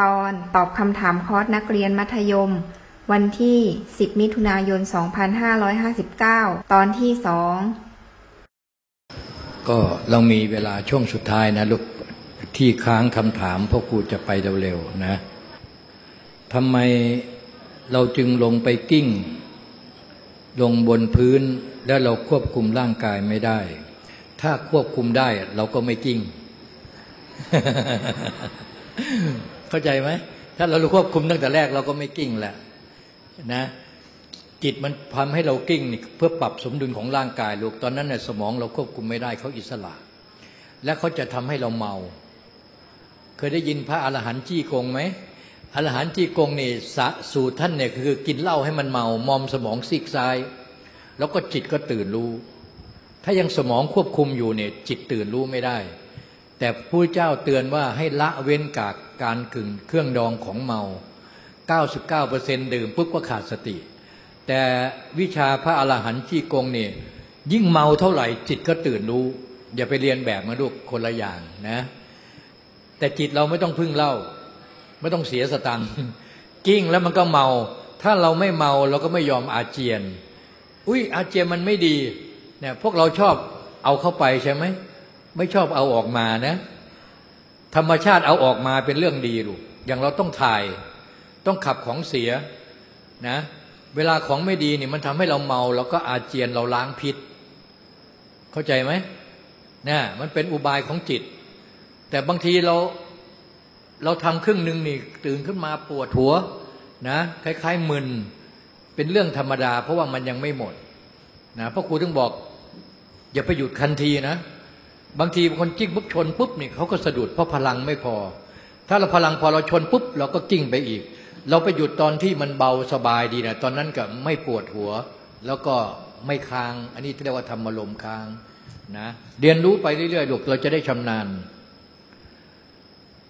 ตอนตอบคำถามคอร์สนักเรียนมัธยม วันที่ 10 มิถุนายน 2559 ตอนที่สองก็เรามีเวลาช่วงสุดท้ายนะลูกที่ค้างคำถามพ่อครูจะไปเร็วๆนะทำไมเราจึงลงไปกิ้ง ลงบนพื้นแล้วเราควบคุมร่างกายไม่ได้ ถ้าควบคุมได้เราก็ไม่กิ้ง เข้าใจไหมถ้าเราควบคุมตั้งแต่แรกเราก็ไม่กิ้งแหละนะ จิตมันทำให้เรากิ้งเพื่อปรับสมดุลของร่างกายลูกตอนนั้นเนี่ยสมองเราควบคุมไม่ได้เขาอิสระ และเขาจะทำให้เราเมา เคยได้ยินพระอรหันต์จี้กงไหมอรหันต์จี้กงนี่สะสูตรท่านเนี่ยคือกินเหล้าให้มันเมามอมสมองซีกซ้าย แล้วก็จิตก็ตื่นรู้ ถ้ายังสมองควบคุมอยู่เนี่ยจิตตื่นรู้ไม่ได้ แต่ผู้เจ้าเตือนว่าให้ละเว้นกากการกึ่งเครื่องดองของเมา 99%ดื่มปุ๊บก็ขาดสติ แต่วิชาพระอรหันต์จี้กงเนี่ยยิ่งเมาเท่าไหร่จิตก็ตื่นรู้ อย่าไปเรียนแบบมาลูกคนละอย่างนะ แต่จิตเราไม่ต้องพึ่งเหล้าไม่ต้องเสียสตังค์กิ้งแล้วมันก็เมา ถ้าเราไม่เมาเราก็ไม่ยอมอาเจียน อุ้ยอาเจียนมันไม่ดีเนี่ยพวกเราชอบเอาเข้าไปใช่ไหม ไม่ชอบเอาออกมานะ ธรรมชาติเอาออกมาเป็นเรื่องดีลูกอย่างเราต้องถ่าย ต้องขับของเสียนะ เวลาของไม่ดีนี่มันทำให้เราเมาเราก็อาเจียนเราล้างพิษ เข้าใจไหมนะมันเป็นอุบายของจิต แต่บางทีเราเราทำครึ่งหนึ่งนี่ตื่นขึ้นมาปวดหัวนะคล้ายๆมึนเป็นเรื่องธรรมดา เพราะว่ามันยังไม่หมดนะพ่อครูถึงบอก อย่าไปหยุดคันทีนะ บางทีคนจิ้งปุ๊บชนปุ๊บนี่เขาก็สะดุดเพราะพลังไม่พอ ถ้าเราพลังพอเราชนปุ๊บเราก็กิ้งไปอีก เราไปหยุดตอนที่มันเบาสบายดีนะตอนนั้นก็ไม่ปวดหัว แล้วก็ไม่ค้าง อันนี้เรียกว่าธรรมลมค้างนะเรียนรู้ไปเรื่อยๆลูกเราจะได้ชำนาญ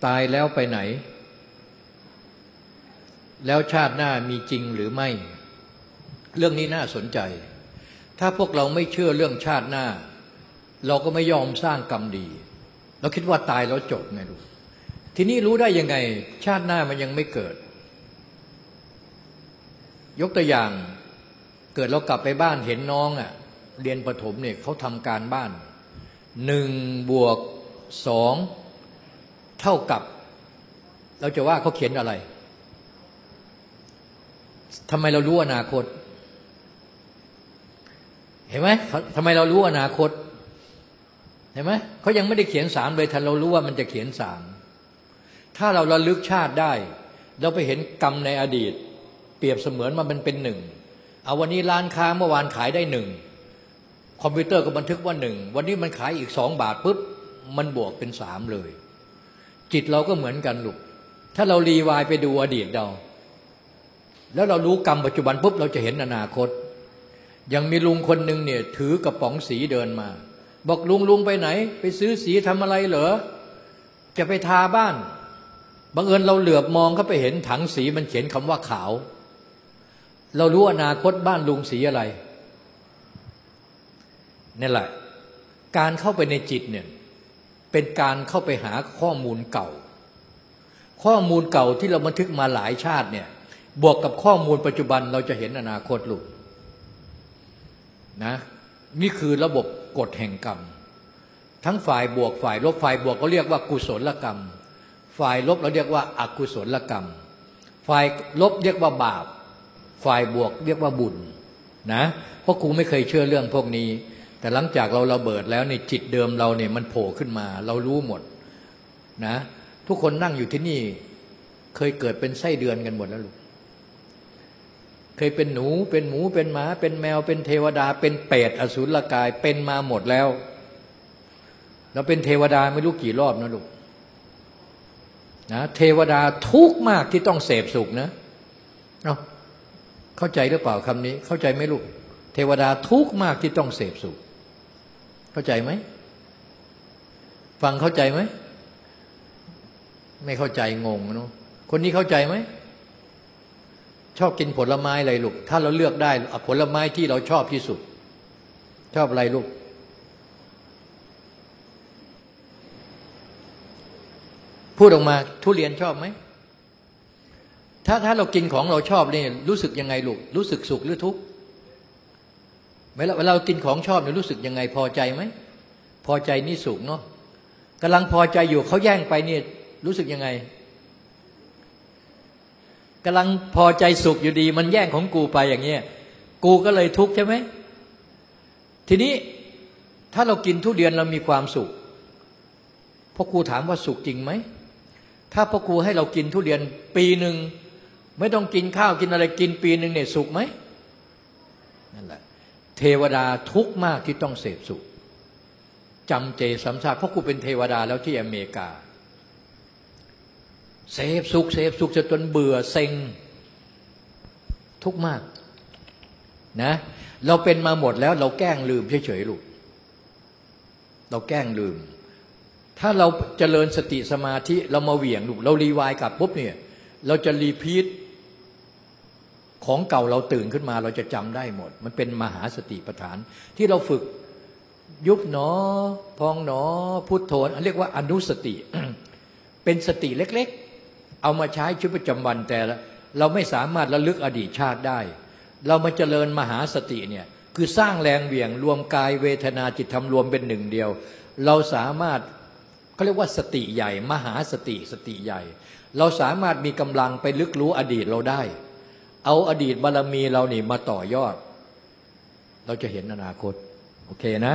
ตายแล้วไปไหน แล้วชาติหน้ามีจริงหรือไม่ เรื่องนี้น่าสนใจ ถ้าพวกเราไม่เชื่อเรื่องชาติหน้า เราก็ไม่ยอมสร้างกรรมดี เราคิดว่าตายแล้วจบไงลูกทีนี้รู้ได้ยังไง ชาติหน้ามันยังไม่เกิด ยกตัวอย่างเกิดเรากลับไปบ้านเห็นน้องอะเรียนประถมเนี่ยเขาทำการบ้านหนึ่งบวกสองเท่ากับ เราจะว่าเขาเขียนอะไรทำไมเรารู้อนาคต เห็นไหมทำไมเรารู้อนาคต เห็นไหมเขายังไม่ได้เขียนสามเลยถ้าเรารู้ว่ามันจะเขียนสามถ้าเราระลึกชาติได้ เราไปเห็นกรรมในอดีต เปรียบเสมือนมันเป็นหนึ่งเอาวันนี้ร้านค้าเมื่อวานขายได้หนึ่งคอมพิวเตอร์ก็บันทึกว่าหนึ่งวันนี้มันขายอีกสองบาทปุ๊บมันบวกเป็นสามเลย จิตเราก็เหมือนกันลูกถ้าเรารีวายไปดูอดีตเรา แล้วเรารู้กรรมปัจจุบันปุ๊บเราจะเห็นอนาคต ยังมีลุงคนหนึ่งเนี่ยถือกระป๋องสีเดินมา บอกลุงลุงไปไหน ไปซื้อสีทำอะไรเหรอ จะไปทาบ้าน บังเอิญเราเหลือบมองเข้าไปเห็นถังสีมันเขียนคำว่าขาว เรารู้อนาคตบ้านลุงสีอะไรนี่แหละ การเข้าไปในจิตเนี่ยเป็นการเข้าไปหาข้อมูลเก่า ข้อมูลเก่าที่เราบันทึกมาหลายชาติเนี่ยบวกกับข้อมูลปัจจุบันเราจะเห็นอนาคตลูกนะ นี่คือระบบกฎแห่งกรรม ทั้งฝ่ายบวกฝ่ายลบฝ่ายบวกก็เรียกว่ากุศลกรรม ฝ่ายลบเราเรียกว่าอากุศลกรรม ฝ่ายลบเรียกว่าบาป ฝ่ายบวกเรียกว่าบุญนะเพราะครูไม่เคยเชื่อเรื่องพวกนี้ แต่หลังจากเราระเบิดแล้วในจิตเดิมเราเนี่ยมันโผล่ขึ้นมา เรารู้หมดนะ ทุกคนนั่งอยู่ที่นี่ เคยเกิดเป็นไส้เดือนกันหมดแล้วลูก เคยเป็นหนูเป็นหมูเป็นหมา เป็นแมว เป็นเทวดา เป็นเปรตอสุรกายเป็นมาหมดแล้วเราเป็นเทวดาไม่รู้กี่รอบนะลูกนะเทวดาทุกมากที่ต้องเสพสุขนะเนาะเข้าใจหรือเปล่าคำนี้ เข้าใจไหมลูก เทวดาทุกมากที่ต้องเสพสุข เข้าใจไหมฟังเข้าใจไหมไม่เข้าใจงงนะคนนี้เข้าใจไหม ชอบกินผลไม้อะไรลูก ถ้าเราเลือกได้ผลไม้ที่เราชอบที่สุด ชอบอะไรลูก พูดออกมาทุเรียนชอบไหม ถ้าถ้าเรากินของเราชอบเนี่ยรู้สึกยังไงลูก รู้สึกสุขหรือทุกข์เวลาเวลาเรากินของชอบเนี่ยรู้สึกยังไงพอใจไหม พอใจนี่สุขเนาะกำลังพอใจอยู่เขาแย่งไปเนี่ยรู้สึกยังไง กำลังพอใจสุขอยู่ดี มันแย่งของกูไปอย่างเงี้ยกูก็เลยทุกข์ใช่ไหมทีนี้ถ้าเรากินทุเรียนเรามีความสุขพ่อครูถามว่าสุขจริงไหมถ้าพ่อครูให้เรากินทุเรียนปีหนึ่งไม่ต้องกินข้าวกินอะไรกินปีหนึ่งเนี่ยสุขไหมนั่นแหละ เทวดาทุกข์มากที่ต้องเสพสุขจำเจสัมชาติเพราะกูเป็นเทวดาแล้วที่อเมริกา เสพสุขเสพสุขจนเบื่อเซ็ง ทุกมากนะเราเป็นมาหมดแล้ว เราแกล้งลืมเฉยๆลูกเราแกล้งลืม ถ้าเราเจริญสติสมาธิเรามาเหวี่ยงลูกเรารีวายกลับปุ๊บเนี่ย เราจะรีพีทของเก่าเราตื่นขึ้นมา เราจะจำได้หมด มันเป็นมหาสติปัฏฐาน ที่เราฝึกยุบหนอ พองหนอ พุทโธเรียกว่าอนุสติ เป็นสติเล็ก ๆ เอามาใช้ชีวิตประจำวันแต่เราไม่สามารถระลึกอดีตชาติได้ เรามาเจริญมหาสติเนี่ยคือสร้างแรงเหวี่ยงรวมกายเวทนาจิตธรรมรวมเป็นหนึ่งเดียว เราสามารถเขาเรียกว่าสติใหญ่ มหาสติสติใหญ่ เราสามารถมีกำลังไปลึกรู้อดีตเราได้ เอาอดีตบารมีเรานี่มาต่อยอด เราจะเห็นอนาคต โอเคนะ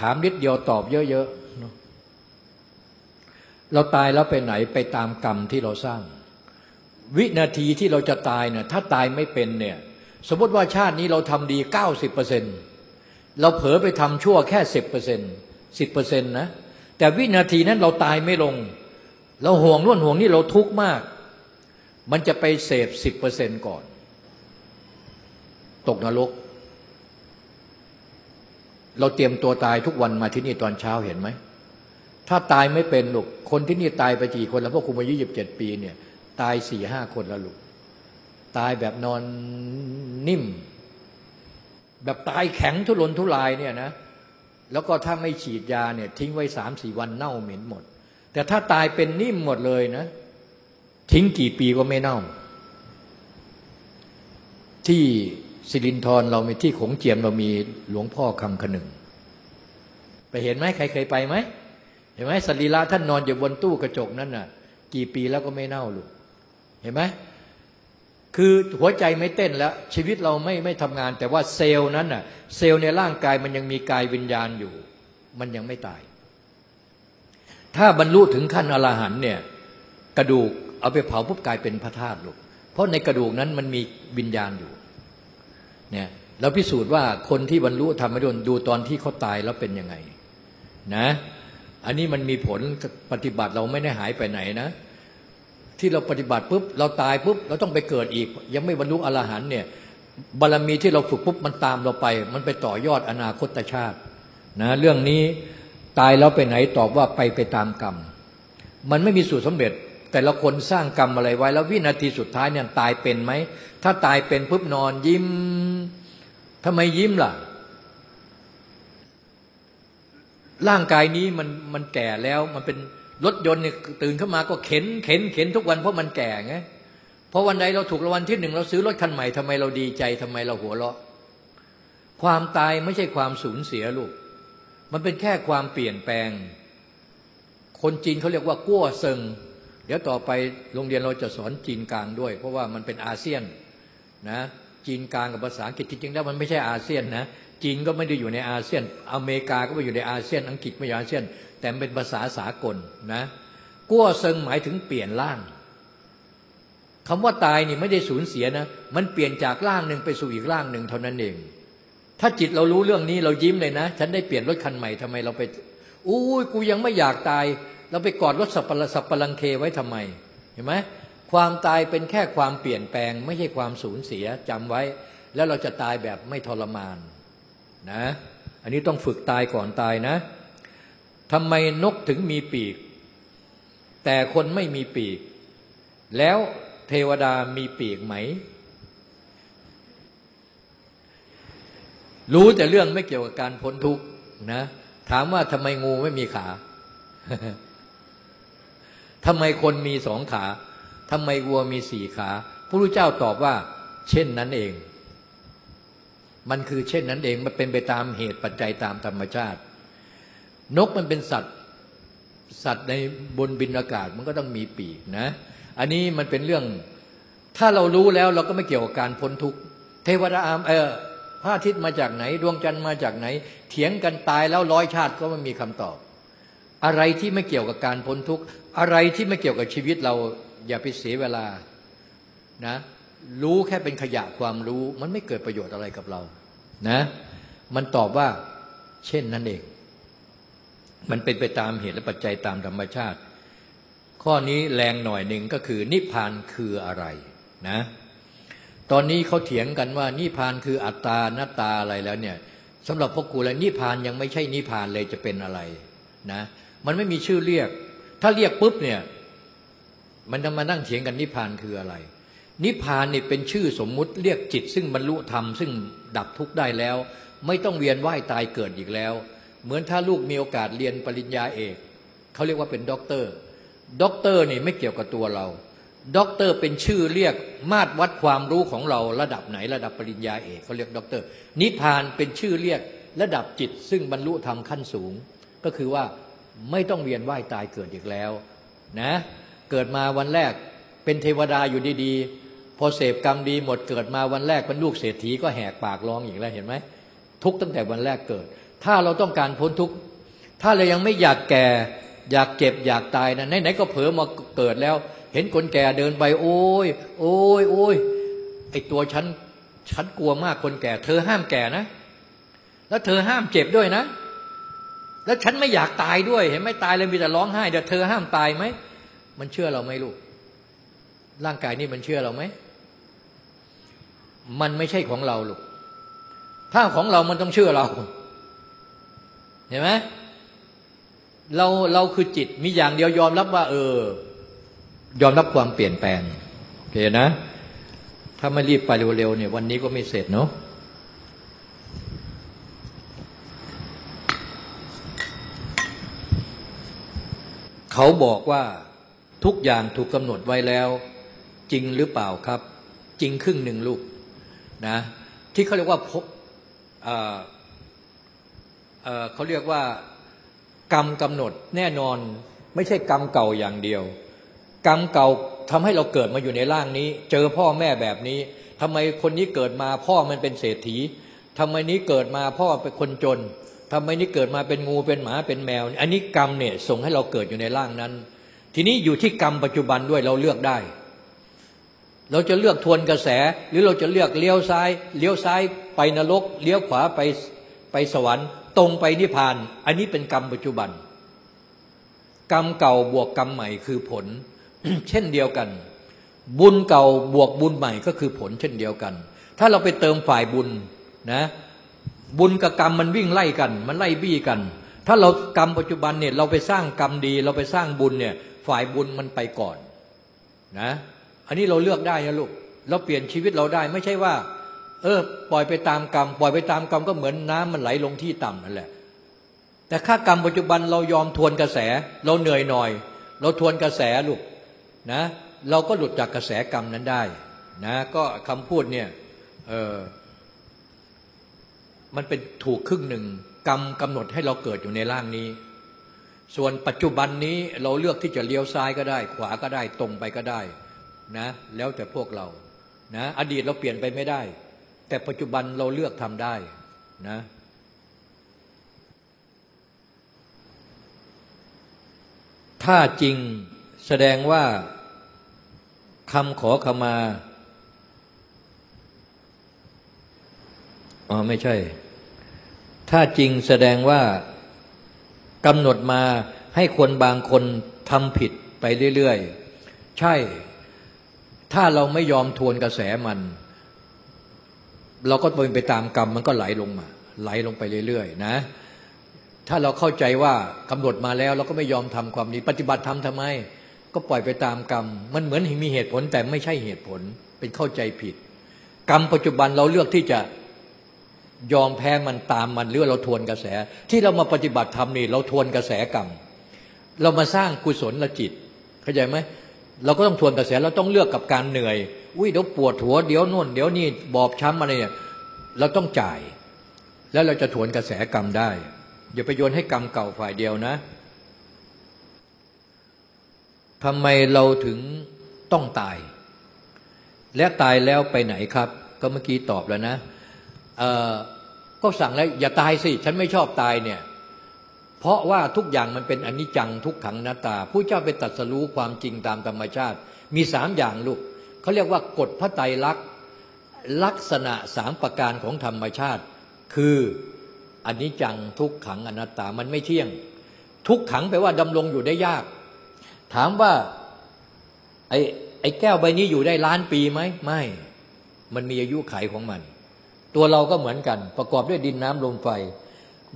ถามนิดเดียวตอบเยอะๆ เราตายแล้วไปไหนไปตามกรรมที่เราสร้าง วินาทีที่เราจะตายเนี่ยถ้าตายไม่เป็นเนี่ยสมมติว่าชาตินี้เราทำดีเก้าสิบเปอร์เซ็นเราเผลอไปทำชั่วแค่สิบเปอร์เซ็นสิบเปอร์เซ็นต์นะ แต่วินาทีนั้นเราตายไม่ลง เราห่วงร่วนห่วงนี่เราทุกข์มาก มันจะไปเสพสิบเปอร์เซ็นก่อน ตกนรก เราเตรียมตัวตายทุกวันมาที่นี่ตอนเช้าเห็นไหม ถ้าตายไม่เป็นลูกคนที่นี่ตายไปกี่คนแล้วพวกคุณอายุยี่สิบเจ็ดปีเนี่ย ตายสี่ห้าคนแล้วลูกตายแบบนอนนิ่ม แบบตายแข็งทุรนทุรายเนี่ยนะแล้วก็ถ้าไม่ฉีดยาเนี่ย ทิ้งไว้สามสี่วันเน่าเหม็นหมด แต่ถ้าตายเป็นนิ่มหมดเลยนะ ทิ้งกี่ปีก็ไม่เน่า ที่สิรินทรเรามีที่ขงเจียมเรามีหลวงพ่อคำขนึง ไปเห็นไหมใครเคยไปไหม เห็นไหมสรีระท่านนอนอยู่บนตู้กระจกนั่นน่ะ กี่ปีแล้วก็ไม่เน่าลูกเห็นไหมคือหัวใจไม่เต้นแล้ว ชีวิตเราไม่ไม่ทำงาน แต่ว่าเซลล์นั้นน่ะ เซลล์ในร่างกายมันยังมีกายวิญญาณอยู่ มันยังไม่ตาย ถ้าบรรลุถึงขั้นอรหันเนี่ย กระดูกเอาไปเผาปุ๊บกลายเป็นพระธาตุลูกเพราะในกระดูกนั้นมันมีวิญญาณอยู่ เนี่ยเราพิสูจน์ว่าคนที่บรรลุธรรมดลดูตอนที่เขาตายแล้วเป็นยังไง นะ อันนี้มันมีผลปฏิบัติเราไม่ได้หายไปไหนนะ ที่เราปฏิบัติปุ๊บเราตายปุ๊บเราต้องไปเกิดอีก ยังไม่บรรลุอรหันเนี่ยบารมีที่เราฝึกปุ๊บมันตามเราไป มันไปต่อยอดอนาคตชาตินะเรื่องนี้ตายแล้วไปไหนตอบว่าไปไปตามกรรม มันไม่มีสูตรสำเร็จ แต่ละคนสร้างกรรมอะไรไว้ แล้ววินาทีสุดท้ายเนี่ยตายเป็นไหม ถ้าตายเป็นปุ๊บนอนยิ้มทำไมยิ้มล่ะ ร่างกายนี้มันมันแก่แล้วมันเป็นรถยนต์เนี่ยตื่นขึ้นมาก็เข็นเข็นเข็นทุกวันเพราะมันแก่ไงเพราะวันใดเราถูกรางวัลที่หนึ่งเราซื้อรถคันใหม่ทำไมเราดีใจทำไมเราหัวเราะ ความตายไม่ใช่ความสูญเสียลูก มันเป็นแค่ความเปลี่ยนแปลง คนจีนเขาเรียกว่ากั้วเซิงเดี๋ยวต่อไปโรงเรียนเราจะสอนจีนกลางด้วย เพราะว่ามันเป็นอาเซียนนะจีนกลางกับภาษาอังกฤษจริงๆแล้วมันไม่ใช่อาเซียนนะ จีนก็ไม่ได้อยู่ในอาเซียน อเมริกาก็ไม่อยู่ในอาเซียน อังกฤษไม่อยู่อาเซียน แต่เป็นภาษาสากลนะกั้วเซิงหมายถึงเปลี่ยนร่างคำว่าตายนี่ไม่ได้สูญเสียนะ มันเปลี่ยนจากร่างหนึ่งไปสู่อีกร่างหนึ่งเท่านั้นเอง ถ้าจิตเรารู้เรื่องนี้เรายิ้มเลยนะ ฉันได้เปลี่ยนรถคันใหม่ทำไมเราไปอู้ยกูยังไม่อยากตาย เราไปกอดรถสับปะสับปะลังเคไว้ทำไม เห็นไหมความตายเป็นแค่ความเปลี่ยนแปลง ไม่ใช่ความสูญเสียจำไว้ แล้วเราจะตายแบบไม่ทรมาน นะ อันนี้ต้องฝึกตายก่อนตายนะทำไมนกถึงมีปีก แต่คนไม่มีปีก แล้วเทวดามีปีกไหม รู้แต่เรื่องไม่เกี่ยวกับการพ้นทุกข์นะ ถามว่าทำไมงูไม่มีขาทำไมคนมีสองขาทำไมวัวมีสี่ขา พระพุทธเจ้าตอบว่า เช่นนั้นเอง มันคือเช่นนั้นเองมันเป็นไปตามเหตุปัจจัยตามธรรมชาติ นกมันเป็นสัตว์สัตว์ในบนบินอากาศมันก็ต้องมีปีกนะ อันนี้มันเป็นเรื่องถ้าเรารู้แล้วเราก็ไม่เกี่ยวกับการพ้นทุกข์เทวดาเออพระอาทิตย์มาจากไหน ดวงจันทร์มาจากไหน เถียงกันตายแล้วร้อยชาติก็ไม่มีคำตอบ อะไรที่ไม่เกี่ยวกับการพ้นทุกข์อะไรที่ไม่เกี่ยวกับชีวิตเราอย่าไปเสียเวลานะ รู้แค่เป็นขยะความรู้ มันไม่เกิดประโยชน์อะไรกับเรา นะ มันตอบว่า เช่นนั้นเอง มันเป็นไปตามเหตุและปัจจัยตามธรรมชาติ ข้อนี้แรงหน่อยหนึ่งก็คือ นิพพานคืออะไร นะ ตอนนี้เขาเถียงกันว่า นิพพานคืออัตตาหน้าตาอะไรแล้วเนี่ยสำหรับพวกกูแล้วนิพพานยังไม่ใช่นิพพานเลยจะเป็นอะไร นะ มันไม่มีชื่อเรียก ถ้าเรียกปุ๊บเนี่ย มันจะมานั่งเถียงกันนิพพานคืออะไร นิพพานเนี่เป็นชื่อสมมุติเรียกจิต ซึ่งบรรลุธรรมซึ่งดับทุกข์ได้แล้ว ไม่ต้องเวียนว่ายตายเกิดอีกแล้ว เหมือนถ้าลูกมีโอกาสเรียนปริญญาเอกเขาเรียกว่าเป็นด็อกเตอร์ด็อกเตอร์นี่ไม่เกี่ยวกับตัวเราด็อกเตอร์เป็นชื่อเรียกมาตรวัดความรู้ของเราระดับไหนระดับปริญญาเอกเขาเรียกด็อกเตอร์นิพพานเป็นชื่อเรียกระดับจิต ซึ่งบรรลุธรรมขั้นสูง ก็คือว่าไม่ต้องเวียนว่ายตายเกิดอีกแล้วนะเกิดมาวันแรกเป็นเทวดาอยู่ดีๆ พอเสพกรรมดีหมดเกิดมาวันแรกเป็นลูกเศรษฐีก็แหกปากร้องอีกแล้วเห็นไหมทุกตั้งแต่วันแรกเกิด ถ้าเราต้องการพ้นทุกถ้าเรายังไม่อยากแก่อยากเจ็บอยากตายนะไหนๆก็เผลอมาเกิดแล้ว เห็นคนแก่เดินไป โอ้ยโอ้ยโอ้ยไอตัวฉันฉันกลัวมากคนแก่ เธอห้ามแก่นะ แล้วเธอห้ามเจ็บด้วยนะ แล้วฉันไม่อยากตายด้วย เห็นไม่ตายเลยมีแต่ร้องไห้เดี๋ยวเธอห้ามตายไหมมันเชื่อเราไหมลูกร่างกายนี่มันเชื่อเราไหม มันไม่ใช่ของเราลูกถ้าของเรามันต้องเชื่อเรา เห็นไหมเราเราคือจิตมีอย่างเดียวยอมรับว่า เออ ยอมรับความเปลี่ยนแปลงโอเคนะ ถ้าไม่รีบไปเร็วๆเนี่ย วันนี้ก็ไม่เสร็จเนาะเขาบอกว่าทุกอย่างถูกกำหนดไว้แล้ว จริงหรือเปล่าครับ จริงครึ่งหนึ่งลูก นะที่เขาเรียกว่าพบเขาเรียกว่ากรรมกำหนดแน่นอนไม่ใช่กรรมเก่าอย่างเดียว กรรมเก่าทำให้เราเกิดมาอยู่ในร่างนี้ เจอพ่อแม่แบบนี้ทำไมคนนี้เกิดมาพ่อมันเป็นเศรษฐีทำไมนี้เกิดมาพ่อเป็นคนจนทำไมนี้เกิดมาเป็นงูเป็นหมาเป็นแมว อันนี้กรรมเนี่ยส่งให้เราเกิดอยู่ในร่างนั้น ทีนี้อยู่ที่กรรมปัจจุบันด้วยเราเลือกได้ เราจะเลือกทวนกระแส หรือเราจะเลือกเลี้ยวซ้าย เลี้ยวซ้ายไปนรก เลี้ยวขวาไปไปสวรรค์ตรงไปนิพพาน อันนี้เป็นกรรมปัจจุบัน กรรมเก่าบวกกรรมใหม่คือผล เช่นเดียวกัน บุญเก่าบวกบุญใหม่ก็คือผลเช่นเดียวกัน ถ้าเราไปเติมฝ่ายบุญนะบุญกับกรรมมันวิ่งไล่กัน มันไล่บี้กัน ถ้าเรากรรมปัจจุบันเนี่ยเราไปสร้างกรรมดี เราไปสร้างบุญเนี่ยฝ่ายบุญมันไปก่อนนะ อันนี้เราเลือกได้นะลูก เราเปลี่ยนชีวิตเราได้ไม่ใช่ว่า เออ ปล่อยไปตามกรรม ปล่อยไปตามกรรมก็เหมือนน้ำมันไหลลงที่ต่ำนั่นแหละ แต่ค่ากรรมปัจจุบันเรายอมทวนกระแส เราเหนื่อยหน่อย เราทวนกระแสลูกนะ เราก็หลุดจากกระแสกรรมนั้นได้ นะ ก็คำพูดเนี่ยเออมันเป็นถูกครึ่งหนึ่งกรรมกำหนดให้เราเกิดอยู่ในร่างนี้ ส่วนปัจจุบันนี้เราเลือกที่จะเลี้ยวซ้ายก็ได้ ขวาก็ได้ตรงไปก็ได้ นะ แล้วแต่พวกเรานะอดีตเราเปลี่ยนไปไม่ได้ แต่ปัจจุบันเราเลือกทำได้นะถ้าจริงแสดงว่าคำขอขมาอ๋อไม่ใช่ ถ้าจริงแสดงว่ากำหนดมาให้คนบางคนทำผิดไปเรื่อย ๆ ใช่ ถ้าเราไม่ยอมทวนกระแสมัน เราก็เป็นไปตามกรรมมันก็ไหลลงมา ไหลลงไปเรื่อยๆนะ ถ้าเราเข้าใจว่ากำหนดมาแล้ว เราก็ไม่ยอมทำความดีปฏิบัติทำทำไม ก็ปล่อยไปตามกรรม มันเหมือนมีเหตุผลแต่ไม่ใช่เหตุผลเป็นเข้าใจผิด กรรมปัจจุบันเราเลือกที่จะยอมแพ้มันตามมันหรือเราทวนกระแส ที่เรามาปฏิบัติธรรมนี่ เราทวนกระแสกรรม เรามาสร้างกุศลละจิต เข้าใจไหม เราก็ต้องทวนกระแสเราต้องเลือกกับการเหนื่อยอุ้ยเดี๋ยวปวดหัวเดี๋ยวนู่นเดี๋ยวนี่บอบช้ำอะไรเนี่ยเราต้องจ่าย แล้วเราจะทวนกระแสกรรมได้อย่าไปโยนให้กรรมเก่าฝ่ายเดียวนะทำไมเราถึงต้องตาย และตายแล้วไปไหนครับ ก็เมื่อกี้ตอบแล้วนะก็สั่งแล้วอย่าตายสิ ฉันไม่ชอบตายเนี่ย เพราะว่าทุกอย่างมันเป็นอนิจจังทุกขังนาตาผู้เจ้าไปตัดสรู้ความจริงตามธรรมชาติ มีสามอย่างลูกเขาเรียกว่ากฎพระไตรลักษณ์ลักษณะสามประการของธรรมชาติ คืออนิจจังทุกขังอนัตตามันไม่เที่ยง ทุกขังแปลว่าดำรงอยู่ได้ยาก ถามว่าไอ้ไอ้แก้วใบนี้อยู่ได้ล้านปีไหมไม่ มันมีอายุไขของมัน ตัวเราก็เหมือนกัน ประกอบด้วยดินน้ำลมไฟ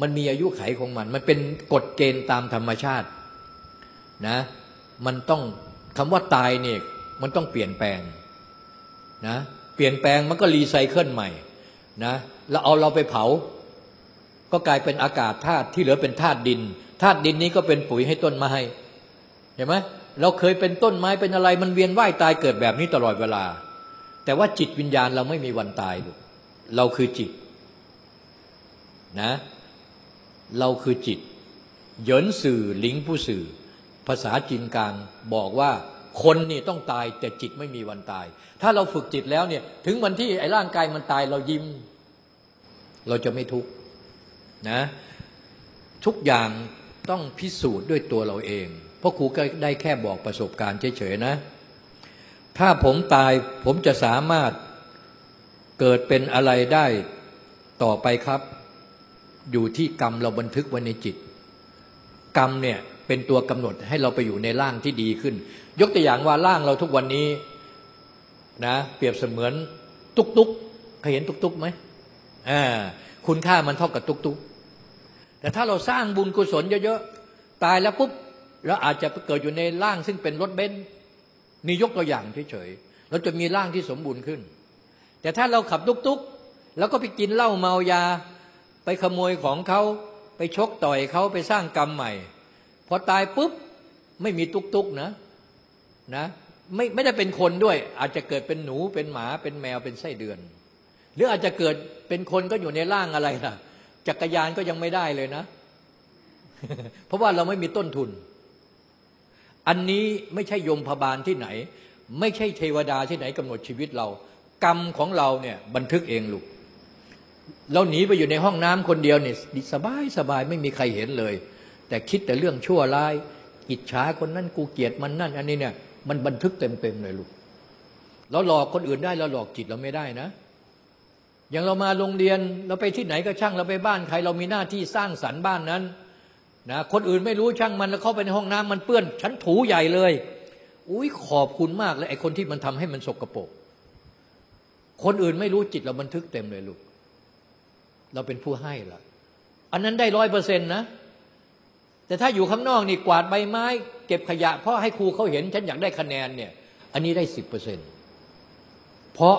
มันมีอายุไขของมัน มันเป็นกฎเกณฑ์ตามธรรมชาตินะ มันต้องคำว่าตายเนี่ยมันต้องเปลี่ยนแปลงนะ เปลี่ยนแปลงมันก็รีไซเคิลใหม่นะแล้วเอาเราไปเผา ก็กลายเป็นอากาศธาตุที่เหลือเป็นธาตุดินธาตุดินนี้ก็เป็นปุ๋ยให้ต้นไม้เห็นไหมเราเคยเป็นต้นไม้เป็นอะไร มันเวียนว่ายตายเกิดแบบนี้ตลอดเวลา แต่ว่าจิตวิญญาณเราไม่มีวันตายเราคือจิตนะ เราคือจิต เหยินสื่อลิงผู้สื่อ ภาษาจีนกลางบอกว่าคนนี่ต้องตายแต่จิตไม่มีวันตาย ถ้าเราฝึกจิตแล้วเนี่ย ถึงวันที่ไอ้ร่างกายมันตายเรายิ้ม เราจะไม่ทุกข์นะ ทุกอย่างต้องพิสูจน์ด้วยตัวเราเอง เพราะครูก็ได้แค่บอกประสบการณ์เฉยๆนะ ถ้าผมตายผมจะสามารถเกิดเป็นอะไรได้ต่อไปครับ อยู่ที่กรรมเราบันทึกไว้ในจิต กรรมเนี่ยเป็นตัวกำหนดให้เราไปอยู่ในร่างที่ดีขึ้น ยกตัวอย่างว่าร่างเราทุกวันนี้นะเปรียบเสมือนตุกตุกเคยเห็นตุกตุกไหมอ่าคุณค่ามันเท่ากับตุกตุกแต่ถ้าเราสร้างบุญกุศลเยอะๆตายแล้วปุ๊บเราอาจจะเกิดอยู่ในร่างซึ่งเป็นรถเบนซ์นี่ยกตัวอย่างเฉยๆเราจะมีร่างที่สมบูรณ์ขึ้น แต่ถ้าเราขับตุกๆแล้วก็ไปกินเหล้าเมายา ไปขโมยของเขาไปชกต่อยเขาไปสร้างกรรมใหม่ พอตายปุ๊บไม่มีตุกๆนะนะไม่ไม่ได้เป็นคนด้วย อาจจะเกิดเป็นหนูเป็นหมาเป็นแมวเป็นไส้เดือน หรืออาจจะเกิดเป็นคนก็อยู่ในร่างอะไรล่ะ จักรยานก็ยังไม่ได้เลยนะ เพราะว่าเราไม่มีต้นทุน อันนี้ไม่ใช่ยมพบาลที่ไหน ไม่ใช่เทวดาที่ไหนกำหนดชีวิตเรา กรรมของเราเนี่ยบันทึกเองลูก เราหนีไปอยู่ในห้องน้ำคนเดียวเนี่ยสบายสบายไม่มีใครเห็นเลย แต่คิดแต่เรื่องชั่วร้ายอิจฉาคนนั้นกูเกลียดมันนั่น อันนี้เนี่ยมันบันทึกเต็มๆเลยลูกเราหลอกคนอื่นได้เราหลอกจิตเราไม่ได้นะ อย่างเรามาโรงเรียนเราไปที่ไหนก็ช่างเราไปบ้านใคร เรามีหน้าที่สร้างสรรค์บ้านนั้นนะคนอื่นไม่รู้ช่างมันแล้วเข้าไปในห้องน้ำมันเปื้อนฉันถูใหญ่เลย อุ้ยขอบคุณมากเลยไอ้คนที่มันทำให้มันสกรปรกคนอื่นไม่รู้จิตเราบันทึกเต็มเลยลูก เราเป็นผู้ให้ละอันนั้นได้ร้อยเปอร์เซ็นต์นะ แต่ถ้าอยู่ข้างนอกนี่กวาดใบไม้ เก็บขยะ เพราะให้ครูเขาเห็น ฉันอยากได้คะแนนเนี่ย อันนี้ได้สิบเปอร์เซ็นต์เพราะ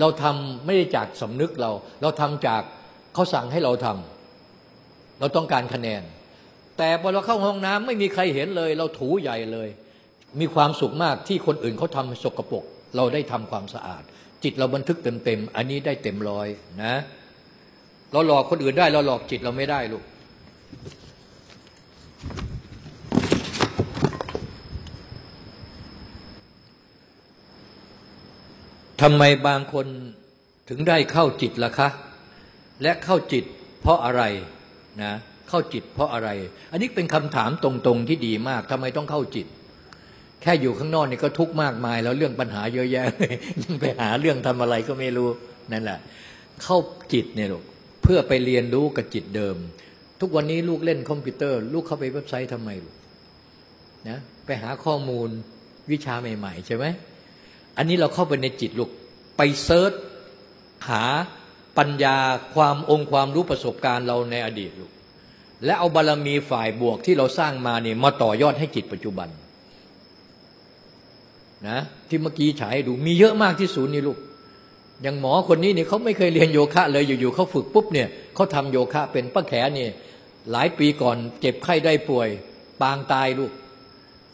เราทำไม่ได้จากสำนึกเรา เราทำจากเขาสั่งให้เราทำเราต้องการคะแนน แต่พอเราเข้าห้องน้ำไม่มีใครเห็นเลย เราถูใหญ่เลย มีความสุขมากที่คนอื่นเขาทำสกรปรกเราได้ทำความสะอาด จิตเราบันทึกเต็มๆ อันนี้ได้เต็มร้อยนะ เราหลอกคนอื่นได้ เราหลอกจิตเราไม่ได้ลูกทำไมบางคนถึงได้เข้าจิตล่ะคะ และเข้าจิตเพราะอะไรนะเข้าจิตเพราะอะไร อันนี้เป็นคำถามตรงๆที่ดีมากทำไมต้องเข้าจิต แค่อยู่ข้างนอกนี่ก็ทุกข์มากมาย แล้วเรื่องปัญหาเยอะแยะยังไปหาเรื่องทำอะไรก็ไม่รู้นั่นแหละ เข้าจิตเนี่ยลูก เพื่อไปเรียนรู้กับจิตเดิม ทุกวันนี้ลูกเล่นคอมพิวเตอร์ ลูกเข้าไปเว็บไซต์ทำไมลูกนะไปหาข้อมูลวิชาใหม่ ๆ ใช่ไหมอันนี้เราเข้าไปในจิตลูกไป searchหาปัญญาความองค์ความรู้ประสบการณ์เราในอดีตลูกและเอาบารรมีฝ่ายบวกที่เราสร้างมาเนี่ยมาต่อยอดให้จิตปัจจุบันนะที่เมื่อกี้ฉายดูมีเยอะมากที่ศูนย์นี่ลูก อย่างหมอคนนี้เนี่ยเขาไม่เคยเรียนโยคะเลยอยู่ๆเขาฝึกปุ๊บเนี่ยเขาทำโยคะเป็นป้าแขเนี่ยหลายปีก่อนเจ็บไข้ได้ป่วย ปางตายลูก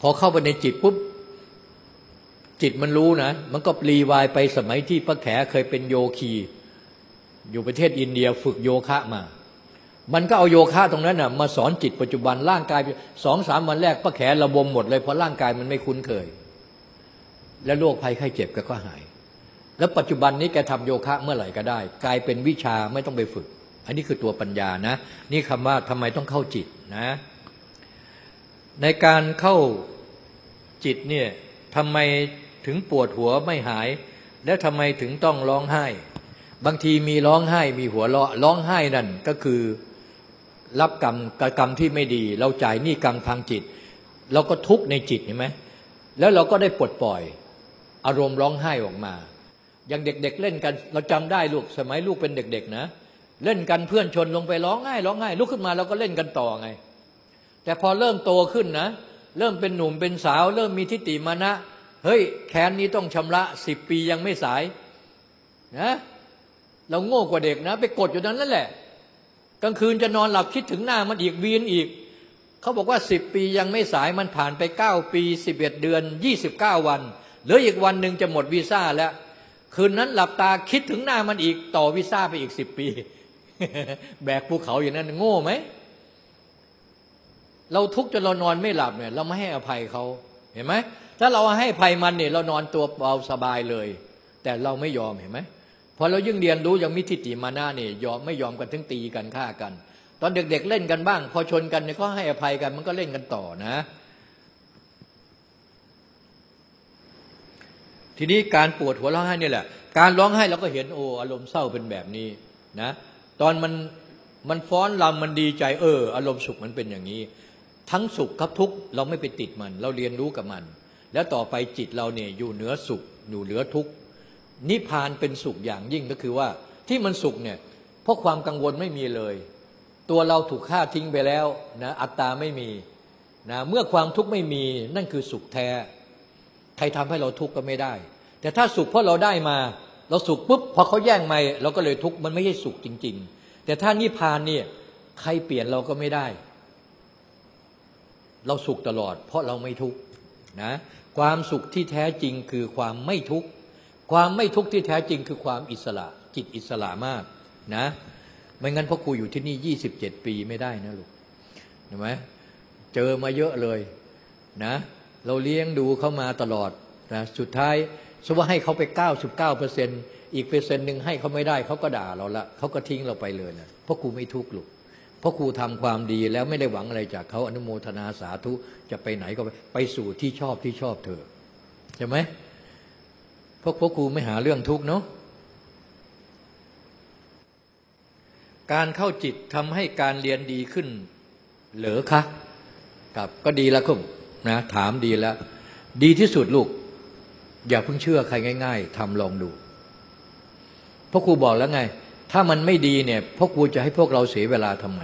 พอเข้าไปในจิตปุ๊บจิตมันรู้นะ มันก็รีวายไปสมัยที่พระแขเคยเป็นโยคี อยู่ประเทศอินเดียฝึกโยคะมา มันก็เอาโยคะตรงนั้นนะ่ะมาสอนจิตปัจจุบันร่างกายสองสามวันแรกพระแขระบมหมดเลยเพราะร่างกายมันไม่คุ้นเคย แล้วโรคภัยไข้เจ็บก็หาย แล้วปัจจุบันนี้แกทำโยคะเมื่อไหร่ก็ได้ กลายเป็นวิชาไม่ต้องไปฝึก อันนี้คือตัวปัญญานะ นี่คำว่าทำไมต้องเข้าจิตนะ ในการเข้าจิตเนี่ยทำไมถึงปวดหัวไม่หาย แล้วทำไมถึงต้องร้องไห้ บางทีมีร้องไห้มีหัวเราะร้องไห้นั่นก็คือรับกรรมกรรมที่ไม่ดี เราจ่ายหนี้กรรมทางจิต เราก็ทุกข์ในจิตเห็นไหมแล้วเราก็ได้ปลดปล่อย อารมณ์ร้องไห้ออกมา อย่างเด็ก ๆ เล่นกัน เราจำได้ลูกสมัยลูกเป็นเด็ก ๆ นะ เล่นกันเพื่อนชนลงไปร้องไห้ร้องไห้ลุกขึ้นมาเราก็เล่นกันต่อไง แต่พอเริ่มโตขึ้นนะ เริ่มเป็นหนุ่มเป็นสาว เริ่มมีทิฏฐิมานะ เฮ้ยแค้นนี้ต้องชำระสิบปียังไม่สายนะเราโง่กว่าเด็กนะ ไปกดอยู่นั้นนั่นแหละกลางคืนจะนอนหลับคิดถึงหน้ามันอีกวีนอีกเขาบอกว่าสิบปียังไม่สายมันผ่านไปเก้าปีสิบเอ็ดเดือนยี่สิบเก้าวันเหลืออีกวันหนึ่งจะหมดวีซ่าแล้ว คืนนั้นหลับตาคิดถึงหน้ามันอีกต่อวีซ่าไปอีกสิบปี แบกภูเขาอย่างนั้นโง่ไหม เราทุกข์จนเรานอนไม่หลับเนี่ย เราไม่ให้อภัยเขาเห็นไหมถ้าเราให้ภัยมันเนี่ยเรานอนตัวเบาสบายเลย แต่เราไม่ยอมเห็นไหมพอเรายิ่งเรียนรู้ยังมิทิฏฐิมานาเนี่ยยอมไม่ยอมกันถึงตีกันฆ่ากัน ตอนเด็กๆเเล่นกันบ้าง พอชนกันเนี่ยก็ให้อภัยกันมันก็เล่นกันต่อนะ ทีนี้การปวดหัวร้องไห้นี่แหละ การร้องไห้เราก็เห็นโอ้อารมณ์เศร้าเป็นแบบนี้นะ ตอนมันมันฟ้อนลำมันดีใจเออ อารมณ์สุขมันเป็นอย่างนี้ ทั้งสุขกับทุกข์เราไม่ไปติดมัน เราเรียนรู้กับมัน แล้วต่อไปจิตเราเนี่ยอยู่เหนือสุขอยู่เหนือทุกข์นิพพานเป็นสุขอย่างยิ่งก็คือว่าที่มันสุขเนี่ยเพราะความกังวลไม่มีเลย ตัวเราถูกฆ่าทิ้งไปแล้วนะอัตตาไม่มีนะเมื่อความทุกข์ไม่มีนั่นคือสุขแท้ ใครทำให้เราทุกข์ก็ไม่ได้ แต่ถ้าสุขเพราะเราได้มา เราสุขปุ๊บพอเขาแย่งมาเราก็เลยทุกข์มันไม่ใช่สุขจริง ๆ แต่ถ้านิพพานเนี่ยใครเปลี่ยนเราก็ไม่ได้ เราสุขตลอด เพราะเราไม่ทุกข์นะความสุขที่แท้จริงคือความไม่ทุกข์ความไม่ทุกข์ที่แท้จริงคือความอิสระ จิตอิสระมากนะไม่งั้นพ่อครูอยู่ที่นี่ยี่สิบเจ็ดปีไม่ได้นะลูกเห็นไหมเจอมาเยอะเลยนะ เราเลี้ยงดูเขามาตลอดนะสุดท้ายสมมติว่าให้เขาไปเก้าสิบเก้าเปอร์เซ็นต์อีกเปอร์เซ็นต์หนึ่งให้เขาไม่ได้เขาก็ด่าเราละเขาก็ทิ้งเราไปเลยนะเพราะครูไม่ทุกข์หลูกราะครูทำความดีแล้วไม่ได้หวังอะไรจากเขาอนุโมทนาสาธุจะไปไหนก็ไปไปสู่ที่ชอบที่ชอบเธอใช่ไหมเพราะพวกครูไม่หาเรื่องทุกข์เนาะการเข้าจิตทำให้การเรียนดีขึ้น เหลือคะกับก็ดีล้วคุณ นะถามดีแล้ว ดีที่สุดลูก อย่าเพิ่งเชื่อใครง่าย ๆทำลองดูเพราะครูบอกแล้วไง ถ้ามันไม่ดีเนี่ยพ่อครูจะให้พวกเราเสียเวลาทำไม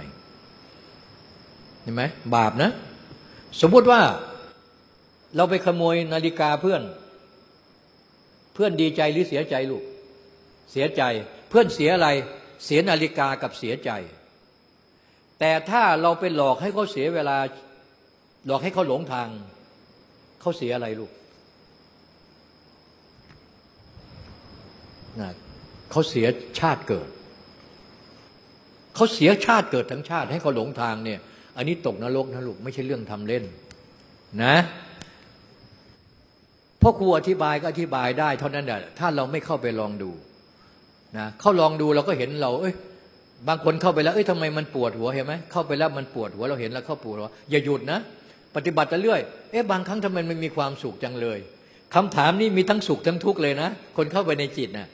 เห็นไหมบาปนะ สมมติว่าเราไปขโมยนาฬิกาเพื่อน เพื่อนดีใจหรือเสียใจลูก เสียใจเพื่อนเสียอะไร เสียนาฬิกากับเสียใจ แต่ถ้าเราไปหลอกให้เขาเสียเวลา หลอกให้เขาหลงทาง เขาเสียอะไรลูกนะเขาเสียชาติเกิด เขาเสียชาติเกิดทั้งชาติ ให้เขาหลงทางเนี่ย อันนี้ตกนรกนะลูกไม่ใช่เรื่องทำเล่น นะพ่อครูอธิบายก็อธิบายได้เท่านั้นแหละถ้าเราไม่เข้าไปลองดูนะเข้าลองดูเราก็เห็นเรา เอ้ย บางคนเข้าไปแล้ว เอ้ยทำไมมันปวดหัวเห็นไหมเข้าไปแล้วมันปวดหัวเราเห็นแล้วเข้าปวดหัวอย่าหยุดนะ ปฏิบัติไปเรื่อย เอ๊ะบางครั้งทำไมมันมีความสุขจังเลยคำถามนี้มีทั้งสุขทั้งทุกข์เลยนะ คนเข้าไปในจิตนะ่ะ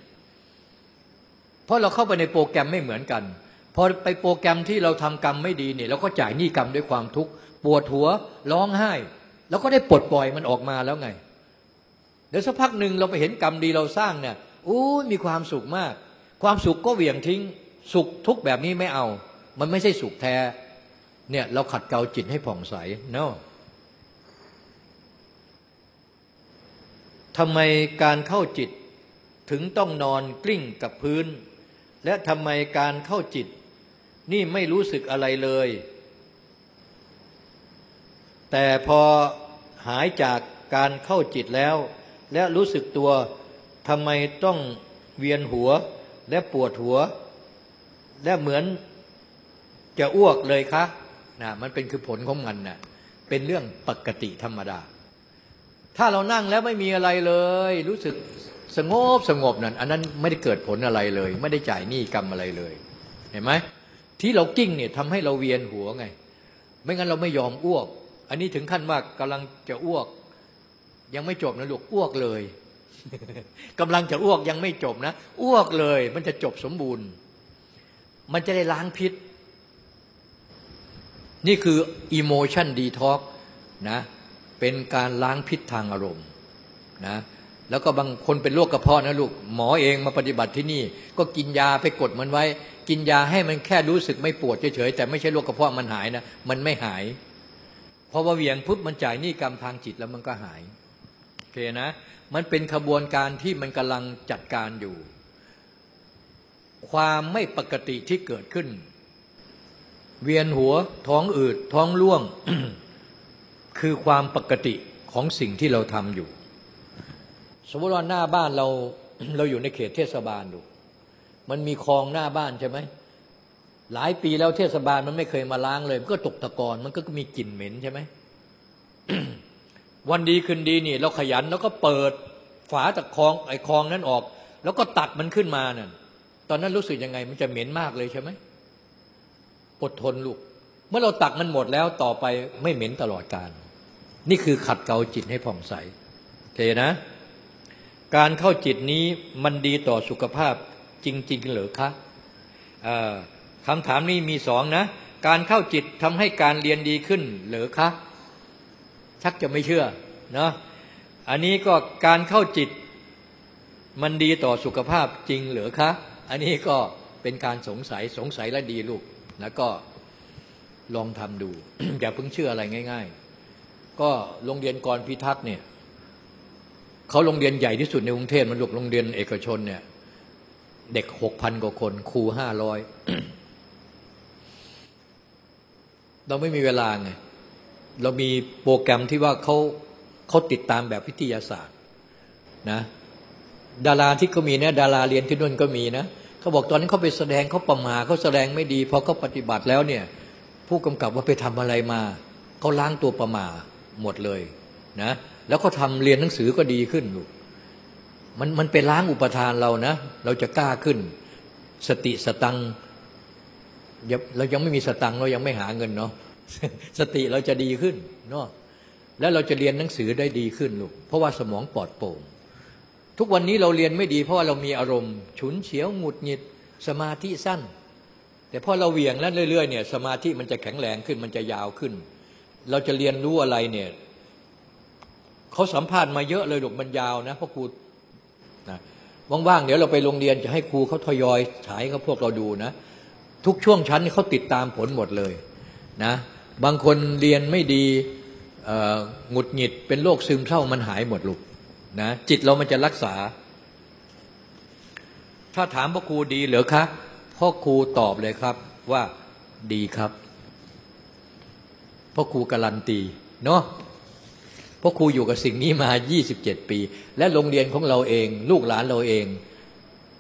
เพราะเราเข้าไปในโปรแกรมไม่เหมือนกัน พอไปโปรแกรมที่เราทำกรรมไม่ดีเนี่ย เราก็จ่ายหนี้กรรมด้วยความทุกข์ปวดหัวร้องไห้ แล้วก็ได้ปลดปล่อยมันออกมาแล้วไง เดี๋ยวสักพักหนึ่งเราไปเห็นกรรมดีเราสร้างเนี่ยอู้มีความสุขมาก ความสุขก็เหวี่ยงทิ้ง สุขทุกแบบนี้ไม่เอา มันไม่ใช่สุขแท้ เนี่ยเราขัดเกลาจิตให้ผ่องใสเนาะ ทำไมการเข้าจิตถึงต้องนอนกลิ้งกับพื้น และทำไมการเข้าจิต นี่ไม่รู้สึกอะไรเลย แต่พอหายจากการเข้าจิตแล้ว และรู้สึกตัวทำไมต้องเวียนหัวและปวดหัว และเหมือนจะอ้วกเลยคะนะมันเป็นคือผลของมันนะ่ะเป็นเรื่องปกติธรรมดา ถ้าเรานั่งแล้วไม่มีอะไรเลย รู้สึกสงบสงบนั่นอันนั้นไม่ได้เกิดผลอะไรเลย ไม่ได้จ่ายหนี้กรรมอะไรเลย เห็นไหมที่เรากิ้งเนี่ยทำให้เราเวียนหัวไง ไม่งั้นเราไม่ยอมอ้วก อันนี้ถึงขั้นว่ากำลังจะอ้วก ยังไม่จบนะลูกอ้วกเลยกำลังจะอ้วกยังไม่จบนะอ้วกเลย มันจะจบสมบูรณ์ มันจะได้ล้างพิษ นี่คือ emotion detox นะ เป็นการล้างพิษทางอารมณ์นะแล้วก็บางคนเป็นโรคกระเพาะนะลูกหมอเองมาปฏิบัติที่นี่ ก็กินยาไปกดมันไว้ กินยาให้มันแค่รู้สึกไม่ปวดเฉยๆแต่ไม่ใช่โรคกระเพาะมันหายนะมันไม่หายเพราะว่าเวียงปุ๊บมันจ่ายหนี้กรรมทางจิตแล้วมันก็หายโอเคนะ มันเป็นขบวนการที่มันกำลังจัดการอยู่ ความไม่ปกติที่เกิดขึ้น เวียนหัว ท้องอืดท้องร่วง คือความปกติของสิ่งที่เราทำอยู่ สมมติว่าหน้าบ้านเราเราอยู่ในเขตเทศบาลดู มันมีคลองหน้าบ้านใช่ไหมหลายปีแล้วเทศบาลมันไม่เคยมาล้างเลย มันก็ตกตะกอนมันก็มีกลิ่นเหม็นใช่ไหมวันดีคืนดีนี่ เราขยันแล้วก็เปิดฝาตะคลองไอ้คลองนั้นออก แล้วก็ตัดมันขึ้นมาเนี่ยตอนนั้นรู้สึกยังไงมันจะเหม็นมากเลยใช่ไหมอดทนลูก เมื่อเราตักมันหมดแล้วต่อไปไม่เหม็นตลอดการ นี่คือขัดเกลาจิตให้ผ่องใสเคนะ การเข้าจิตนี้มันดีต่อสุขภาพจริง ๆ หรือคะคำถามนี้มีสองนะ การเข้าจิตทำให้การเรียนดีขึ้นหรือคะ ชักจะไม่เชื่อเนาะอันนี้ก็การเข้าจิตมันดีต่อสุขภาพจริงหรือคะ อันนี้ก็เป็นการสงสัยสงสัยและดีลูก แล้วก็ลองทำดู อย่าเพิ่งเชื่ออะไรง่าย ๆ ก็โรงเรียนกรพิทักษ์เนี่ยเขาโรงเรียนใหญ่ที่สุดในกรุงเทพมันลูกโรงเรียนเอกชนเนี่ย เด็กหกพันกว่าคน ครูห้าร้อยเราไม่มีเวลาไงเรามีโปรแกรมที่ว่าเขาเขาติดตามแบบวิทยาศาสตร์นะดาราที่เขามีเนี่ยดาราเรียนที่นู่นก็มีนะเขาบอกตอนนั้นเขาไปแสดงเขาประมาเขาแสดงไม่ดีพอเขาปฏิบัติแล้วเนี่ย ผู้กำกับว่าไปทำอะไรมาเขาล้างตัวประมา หมดเลยนะแล้วก็ทำเรียนหนังสือก็ดีขึ้นลูกมันมันไปล้างอุปทานเรานะ เราจะกล้าขึ้น สติสตังเรายังไม่มีสตังเรายังไม่หาเงินเนาะสติเราจะดีขึ้นเนาะแล้วเราจะเรียนหนังสือได้ดีขึ้นลูกเพราะว่าสมองปลอดโปร่งทุกวันนี้เราเรียนไม่ดี เพราะว่าเรามีอารมณ์ ฉุนเฉียวหงุดหงิดสมาธิสั้น แต่พอเราเหวี่ยงแล้วเรื่อยๆเนี่ยสมาธิมันจะแข็งแรงขึ้นมันจะยาวขึ้น เราจะเรียนรู้อะไรเนี่ยเขาสัมภาษณ์มาเยอะเลยหลูกมันยาวนะพ่อครูนะว่างๆเดี๋ยวเราไปโรงเรียนจะให้ครูเขาทยอยฉายเขาพวกเราดูนะ ทุกช่วงชั้นเขาติดตามผลหมดเลยนะบางคนเรียนไม่ดีหงุดหงิดเป็นโรคซึมเศร้ามันหายหมดลูกนะจิตเรามันจะรักษา ถ้าถามพ่อครูดีหรือคะพ่อครูตอบเลยครับว่าดีครับ พ่อครูการันตีเนาะพ่อครูอยู่กับสิ่งนี้มา 27 ปี และโรงเรียนของเราเอง ลูกหลานเราเอง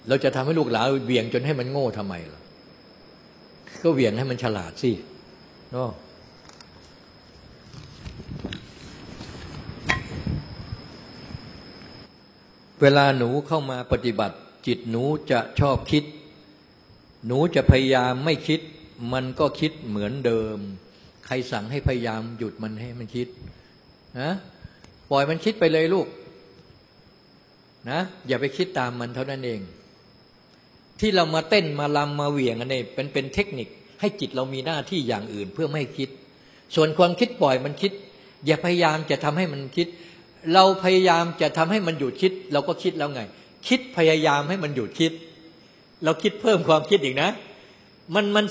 เราจะทำให้ลูกหลานเวียงจนให้มันโง่ทำไมล่ะก็เวียงให้มันฉลาดสิเนาะเวลาหนูเข้ามาปฏิบัติ จิตหนูจะชอบคิด หนูจะพยายามไม่คิด มันก็คิดเหมือนเดิม ใครสั่งให้พยายามหยุดมันให้มันคิดนะปล่อยมันคิดไปเลยลูกนะอย่าไปคิดตามมันเท่านั้นเอง ที่เรามาเต้นมาลำมาเหวี่ยงอันนี้เป็นเป็นเทคนิคให้จิตเรามีหน้าที่อย่างอื่นเพื่อไม่คิด ส่วนความคิดปล่อยมันคิด อย่าพยายามจะทำให้มันคิด เราพยายามจะทำให้มันหยุดคิด เราก็คิดแล้วไง คิดพยายามให้มันหยุดคิด เราคิดเพิ่มความคิดอีกนะ มันมัน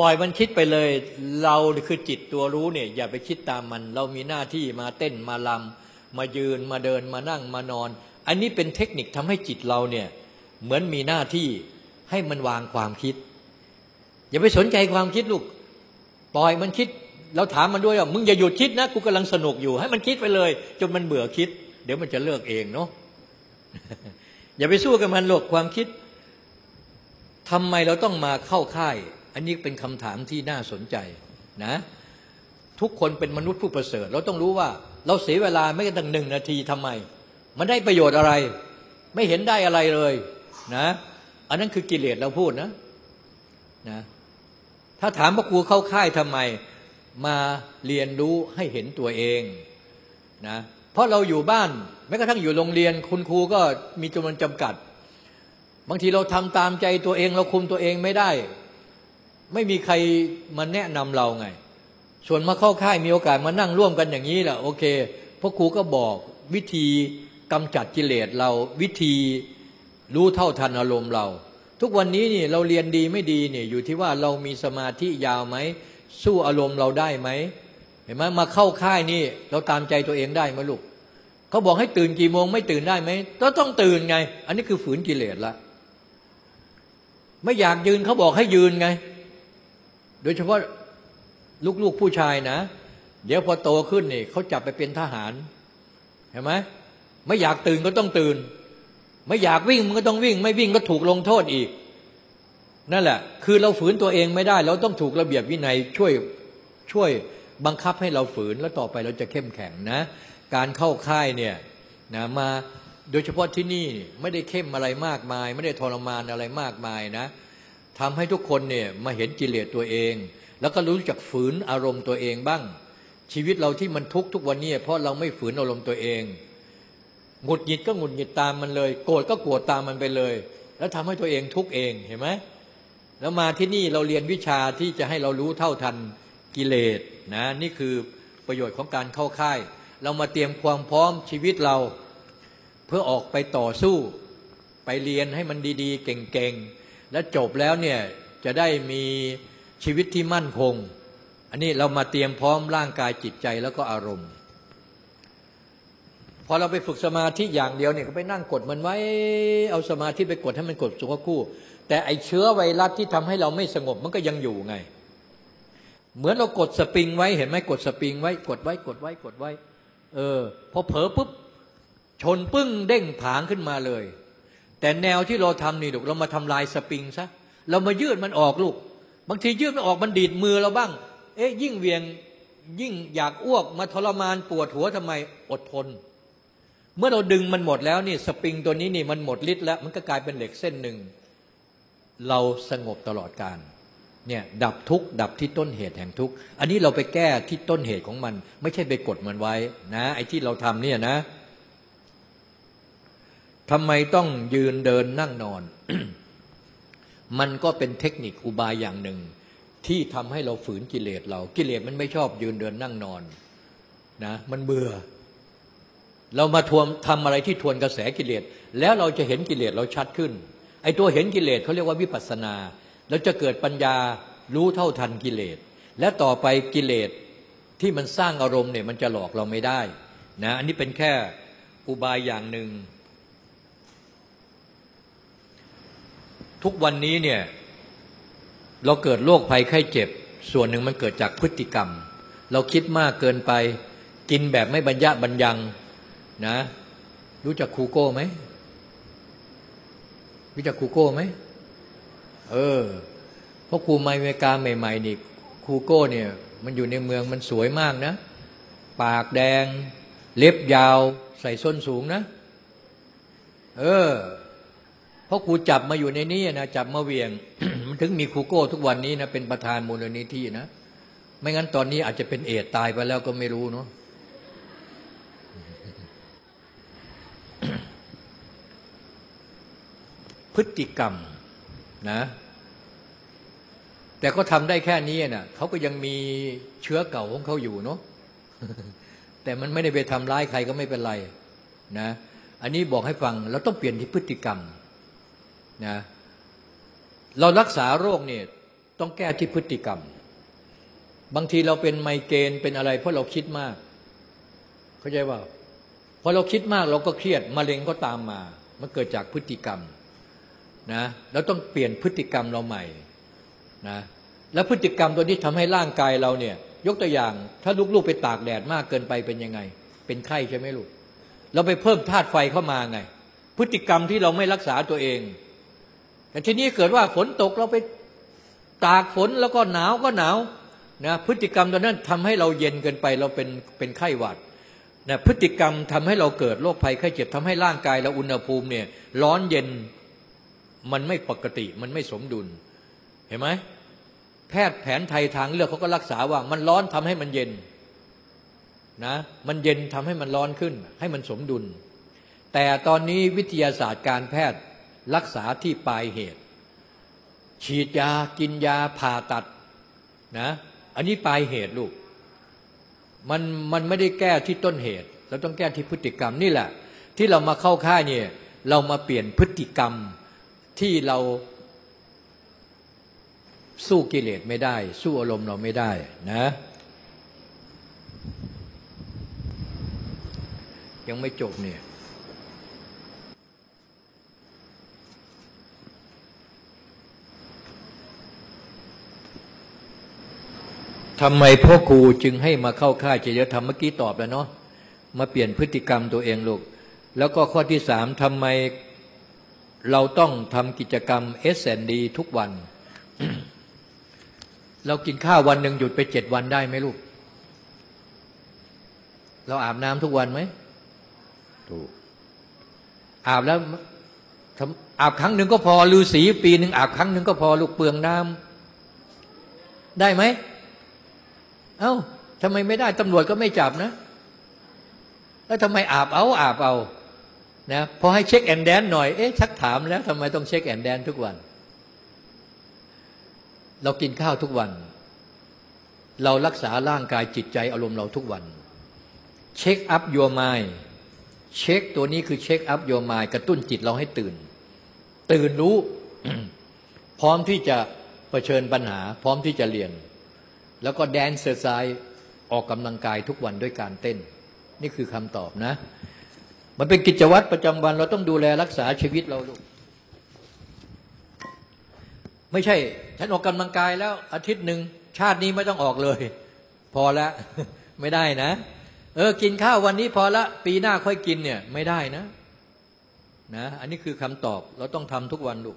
ปล่อยมันคิดไปเลย เราคือจิตตัวรู้เนี่ย อย่าไปคิดตามมัน เรามีหน้าที่มาเต้นมาลำมายืนมาเดินมานั่งมานอน อันนี้เป็นเทคนิคทำให้จิตเราเนี่ย เหมือนมีหน้าที่ให้มันวางความคิด อย่าไปสนใจความคิดลูกปล่อยมันคิด เราถามมันด้วยว่ามึงอย่าหยุดคิดนะกูกำลังสนุกอยู่ ให้มันคิดไปเลย จนมันเบื่อคิด เดี๋ยวมันจะเลิกเองเนาะอย่าไปสู้กับมันหรอกความคิดทำไมเราต้องมาเข้าค่าย อันนี้เป็นคำถามที่น่าสนใจนะ ทุกคนเป็นมนุษย์ผู้ประเสริฐ เราต้องรู้ว่าเราเสียเวลาไม่กันตั้งหนึ่งนาทีทำไม มันได้ประโยชน์อะไร ไม่เห็นได้อะไรเลยนะ อันนั้นคือกิเลสเราพูดนะนะถ้าถามว่าครูเข้าค่ายทำไม มาเรียนรู้ให้เห็นตัวเองนะเพราะเราอยู่บ้านแม้กระทั่งอยู่โรงเรียน คุณครูก็มีจำนวนจำกัด บางทีเราทำตามใจตัวเอง เราคุมตัวเองไม่ได้ ไม่มีใครมาแนะนำเราไง ส่วนมาเข้าค่ายมีโอกาสมานั่งร่วมกันอย่างนี้แหละโอเคพราะครูก็บอกวิธีกำจัดกิเลสเราวิธีรู้เท่าทันอารมณ์เรา ทุกวันนี้นี่เราเรียนดีไม่ดีเนี่ยอยู่ที่ว่าเรามีสมาธิยาวไหมสู้อารมณ์เราได้ไหมเห็นไหมมาเข้าค่ายนี่เราตามใจตัวเองได้ไหมลูกเขาบอกให้ตื่นกี่โมงไม่ตื่นได้ไหมก็ต้องตื่นไง อันนี้คือฝืนกิเลสละไม่อยากยืนเขาบอกให้ยืนไง โดยเฉพาะลูกๆผู้ชายนะ เดี๋ยวพอโตขึ้นนี่เขาจับไปเป็นทหารเห็นไหมไม่อยากตื่นก็ต้องตื่น ไม่อยากวิ่งมันก็ต้องวิ่ง ไม่วิ่งก็ถูกลงโทษอีก นั่นแหละ คือเราฝืนตัวเองไม่ได้ เราต้องถูกระเบียบวินัยช่วยช่วยบังคับให้เราฝืนแล้วต่อไปเราจะเข้มแข็งนะ การเข้าค่ายเนี่ยนะมาโดยเฉพาะที่นี่ไม่ได้เข้มอะไรมากมาย ไม่ได้ทรมานอะไรมากมายนะ ทำให้ทุกคนเนี่ยมาเห็นกิเลสตัวเอง แล้วก็รู้จักฝืนอารมณ์ตัวเองบ้าง ชีวิตเราที่มันทุกทุกวันนี้เพราะเราไม่ฝืนอารมณ์ตัวเองหงุดหงิดก็หงุดหงิดตามมันเลย โกรธก็โกรธตามมันไปเลย แล้วทำให้ตัวเองทุกเองเห็นไหมแล้วมาที่นี่เราเรียนวิชาที่จะให้เรารู้เท่าทันกิเลสนะนี่คือประโยชน์ของการเข้าค่าย เรามาเตรียมความพร้อมชีวิตเรา เพื่อออกไปต่อสู้ ไปเรียนให้มันดีๆ เก่งๆ และจบแล้วเนี่ยจะได้มีชีวิตที่มั่นคง อันนี้เรามาเตรียมพร้อมร่างกายจิตใจแล้วก็อารมณ์ พอเราไปฝึกสมาธิอย่างเดียวเนี่ยก็ไปนั่งกดมันไว้ เอาสมาธิไปกดให้มันกดสุขคู่ แต่ไอเชื้อไวรัสที่ทำให้เราไม่สงบมันก็ยังอยู่ไง เหมือนเรากดสปริงไว้เห็นไหมกดสปริงไว้กดไว้กดไว้กดไว้ เออพอเผลอปุ๊บชนปึ้งเด้งผางขึ้นมาเลย แต่แนวที่เราทำนี่ลูกเรามาทำลายสปริงซะเรามายืดมันออกลูก บางทียืดมันออกมันดีดมือเราบ้าง เอ๊ะยิ่งเวียงยิ่งอยากอ้วกมาทรมานปวดหัวทำไมอดทน เมื่อเราดึงมันหมดแล้วนี่สปริงตัวนี้นี่มันหมดฤทธิ์แล้ว มันก็กลายเป็นเหล็กเส้นหนึ่ง เราสงบตลอดการเนี่ยดับทุกข์ดับที่ต้นเหตุแห่งทุกข์อันนี้เราไปแก้ที่ต้นเหตุของมัน ไม่ใช่ไปกดมันไว้นะ ไอ้ที่เราทำเนี่ยนะ ทำไมต้องยืนเดินนั่งนอน มันก็เป็นเทคนิคอุบายอย่างหนึ่ง ที่ทำให้เราฝืนกิเลสเรา กิเลสมันไม่ชอบยืนเดินนั่งนอนนะมันเบื่อ เรามาทวมทำอะไรที่ทวนกระแสกิเลสแล้วเราจะเห็นกิเลสเราชัดขึ้น ไอ้ตัวเห็นกิเลสเขาเรียกว่าวิปัสสนาแล้วจะเกิดปัญญารู้เท่าทันกิเลส และต่อไปกิเลสที่มันสร้างอารมณ์เนี่ยมันจะหลอกเราไม่ได้นะอันนี้เป็นแค่อุบายอย่างหนึ่ง ทุกวันนี้เนี่ยเราเกิดโรคภัยไข้เจ็บ ส่วนหนึ่งมันเกิดจากพฤติกรรม เราคิดมากเกินไป กินแบบไม่บรรยะบรรยังนะ รู้จักคูโก้ไหมรู้จักคูโก้ไหมเออเพราะครูไมเมกาใหม่ๆนี่คูโก้เนี่ย มันอยู่ในเมืองมันสวยมากนะ ปากแดง เล็บยาว ใส่ส้นสูงนะ เออ เพราะครูจับมาอยู่ในนี้นะจับมาเวียง มันถึงมีครูโก้ทุกวันนี้นะเป็นประธานมูลนิธินะไม่งั้นตอนนี้อาจจะเป็นเอดตายไปแล้วก็ไม่รู้เนาะพฤติกรรมนะ แต่ก็ทำได้แค่นี้นะเขาก็ยังมีเชื้อเก่าของเขาอยู่เนาะแต่มันไม่ได้ไปทำร้ายใครก็ไม่เป็นไรนะ อันนี้บอกให้ฟังเราต้องเปลี่ยนที่พฤติกรรม นะเรารักษาโรคเนี่ยต้องแก้ที่พฤติกรรม บางทีเราเป็นไมเกรนเป็นอะไร เพราะเราคิดมาก เข้าใจว่าพอเราคิดมากเราก็เครียดมะเร็งก็ตามมา มันเกิดจากพฤติกรรมนะเราต้องเปลี่ยนพฤติกรรมเราใหม่นะแล้วพฤติกรรมตัวนี้ทำให้ร่างกายเราเนี่ย ยกตัวอย่าง ถ้าลูกๆไปตากแดดมากเกินไปเป็นยังไง เป็นไข้ใช่ไหมลูก เราไปเพิ่มธาตุไฟเข้ามาไง พฤติกรรมที่เราไม่รักษาตัวเอง แต่ทีนี้เกิดว่าฝนตกเราไปตากฝนแล้วก็หนาวก็หนาวนะพฤติกรรมตอนนั้นทำให้เราเย็นเกินไปเราเป็นเป็นไข้หวัดนะพฤติกรรมทำให้เราเกิดโรคภัยไข้เจ็บทำให้ร่างกายเราอุณหภูมิเนี่ยร้อนเย็นมันไม่ปกติมันไม่สมดุลเห็นไหมแพทย์แผนไทยทางเลือกเขาก็รักษาว่ามันร้อนทำให้มันเย็นนะมันเย็นทำให้มันร้อนขึ้น ให้มันสมดุล แต่ตอนนี้วิทยาศาสตร์การแพทย์ รักษาที่ปลายเหตุ ฉีดยากินยาผ่าตัดนะอันนี้ปลายเหตุลูกมันมันไม่ได้แก้ที่ต้นเหตุ เราต้องแก้ที่พฤติกรรมนี่แหละ ที่เรามาเข้าค่ายเนี่ยเรามาเปลี่ยนพฤติกรรมที่เราสู้กิเลสไม่ได้ สู้อารมณ์เราไม่ได้นะ ยังไม่จบเนี่ย ทำไมพ่อครูจึงให้มาเข้าค่ายเจริญธรรมเมื่อกี้ตอบแล้วเนาะมาเปลี่ยนพฤติกรรมตัวเองลูก แล้วก็ข้อที่สามทำไมเราต้องทำกิจกรรมเอสแอนดีทุกวัน เรากินข้าววันหนึ่งหยุดไปเจ็ดวันได้ไหมลูก เราอาบน้ำทุกวันไหมถูกอาบแล้วอาบครั้งหนึ่งก็พอฤาษีปีหนึ่งอาบครั้งหนึ่งก็พอลูกเปลืองน้ำได้ไหม เอา้าทำไมไม่ได้ตำรวจก็ไม่จับนะ แล้วทำไมอาบเอาอาบเอานะพอให้เช็คแอนแดนหน่อยเอ๊ะชักถามแล้วทำไมต้องเช็คแอนแดนทุกวัน เรากินข้าวทุกวัน เรารักษาร่างกายจิตใจอารมณ์เราทุกวัน เช็คอัพยัวไมเช็คตัวนี้คือเช็คอัพยัวไมกระตุ้นจิตเราให้ตื่น ตื่นรู้ พร้อมที่จะะเผชิญปัญหา พร้อมที่จะเรียน แล้วก็แดนเซอร์ไซออกกำลังกายทุกวันด้วยการเต้น นี่คือคำตอบนะ มันเป็นกิจวัตรประจำวันเราต้องดูแลรักษาชีวิตเราลูกไม่ใช่ ฉันออกกำลังกายแล้วอาทิตย์หนึ่งชาตินี้ไม่ต้องออกเลย พอละไม่ได้นะ เออกินข้าววันนี้พอละปีหน้าค่อยกินเนี่ย ไม่ได้นะ นะ อันนี้คือคำตอบเราต้องทำทุกวันลูก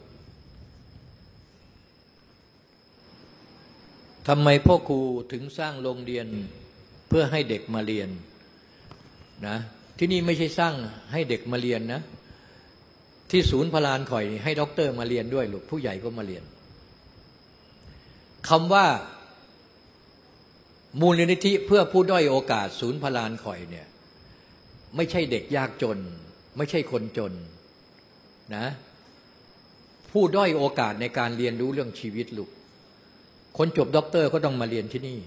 ทำไมพ่อครูถึงสร้างโรงเรียนเพื่อให้เด็กมาเรียนนะที่นี่ไม่ใช่สร้างให้เด็กมาเรียนนะ ที่ศูนย์พลานข่อยให้ด็อกเตอร์มาเรียนด้วยลูกผู้ใหญ่ก็มาเรียนคำว่ามูลนิธิเพื่อผู้ด้อยโอกาสศูนย์พลานข่อยเนี่ยไม่ใช่เด็กยากจน ไม่ใช่คนจนนะผู้ด้อยโอกาสในการเรียนรู้เรื่องชีวิตลูก คนจบด็อกเตอร์ก็ต้องมาเรียนที่นี่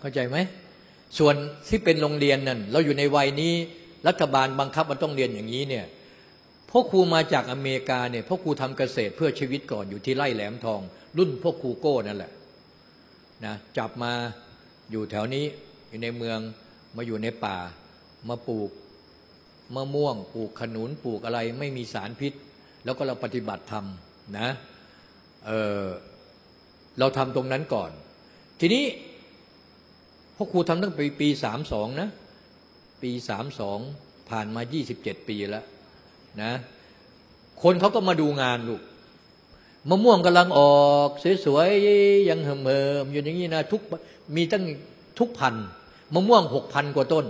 เข้าใจไหม ส่วนที่เป็นโรงเรียนนั่นเราอยู่ในวัยนี้รัฐบาลบังคับมันต้องเรียนอย่างนี้เนี่ยพ่อครูมาจากอเมริกาเนี่ยพ่อครูทำเกษตรเพื่อชีวิตก่อนอยู่ที่ไร่แหลมทอง รุ่นพวกครูโก้นั่นแหละนะจับมาอยู่แถวนี้อยู่ในเมืองมาอยู่ในป่า มาปลูกมะม่วง ปลูกขนุนปลูกอะไรไม่มีสารพิษ แล้วก็เราปฏิบัติธรรมนะเออ เราทำตรงนั้นก่อน ทีนี้พ่อครูทำตั้งปีปีสามสองนะ ปีสามสองผ่านมายี่สิบเจ็ดปีแล้วนะ คนเขาก็มาดูงานลูกมะม่วงกำลังออกสวยๆยังเหิมเหิมอยู่อย่างนี้นะทุกมีตั้งทุกพันมะม่วงหกพันกว่าต้น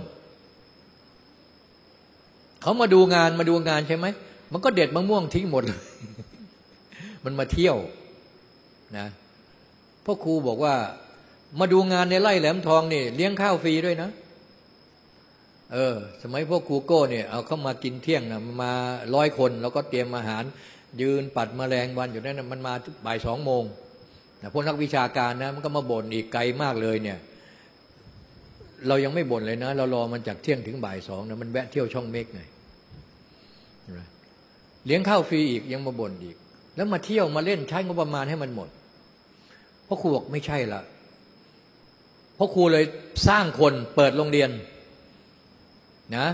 เขามาดูงานมาดูงานใช่ไหมมันก็เด็ดมะม่วงทิ้งหมดเลยมันมาเที่ยวนะ พ่อครูบอกว่ามาดูงานในไร่แหลมทองนี่เลี้ยงข้าวฟรีด้วยนะ เออ สมัยพวกครูโก้เนี่ยเอาเข้ามากินเที่ยงนะมาร้อยคนแล้วก็เตรียมอาหาร ยืนปัดมแมลงวันอยู่นั่นนะมันมาบ่ายสองโมงนะพวกนักวิชาการนะมันก็มาบ่นอีกไกลมากเลยเนี่ย เรายังไม่บ่นเลยนะ เรารอมันจากเที่ยงถึงบ่ายสองนะมันแวะเที่ยวช่องเมกไงเลี้ยงข้าวฟรีอีกยังมาบ่นอีก แล้วมาเที่ยวมาเล่นใช้งบประมาณให้มันหมด พ่อครูบอกไม่ใช่ละพ่อครูเลยสร้างคนเปิดโรงเรียนนะ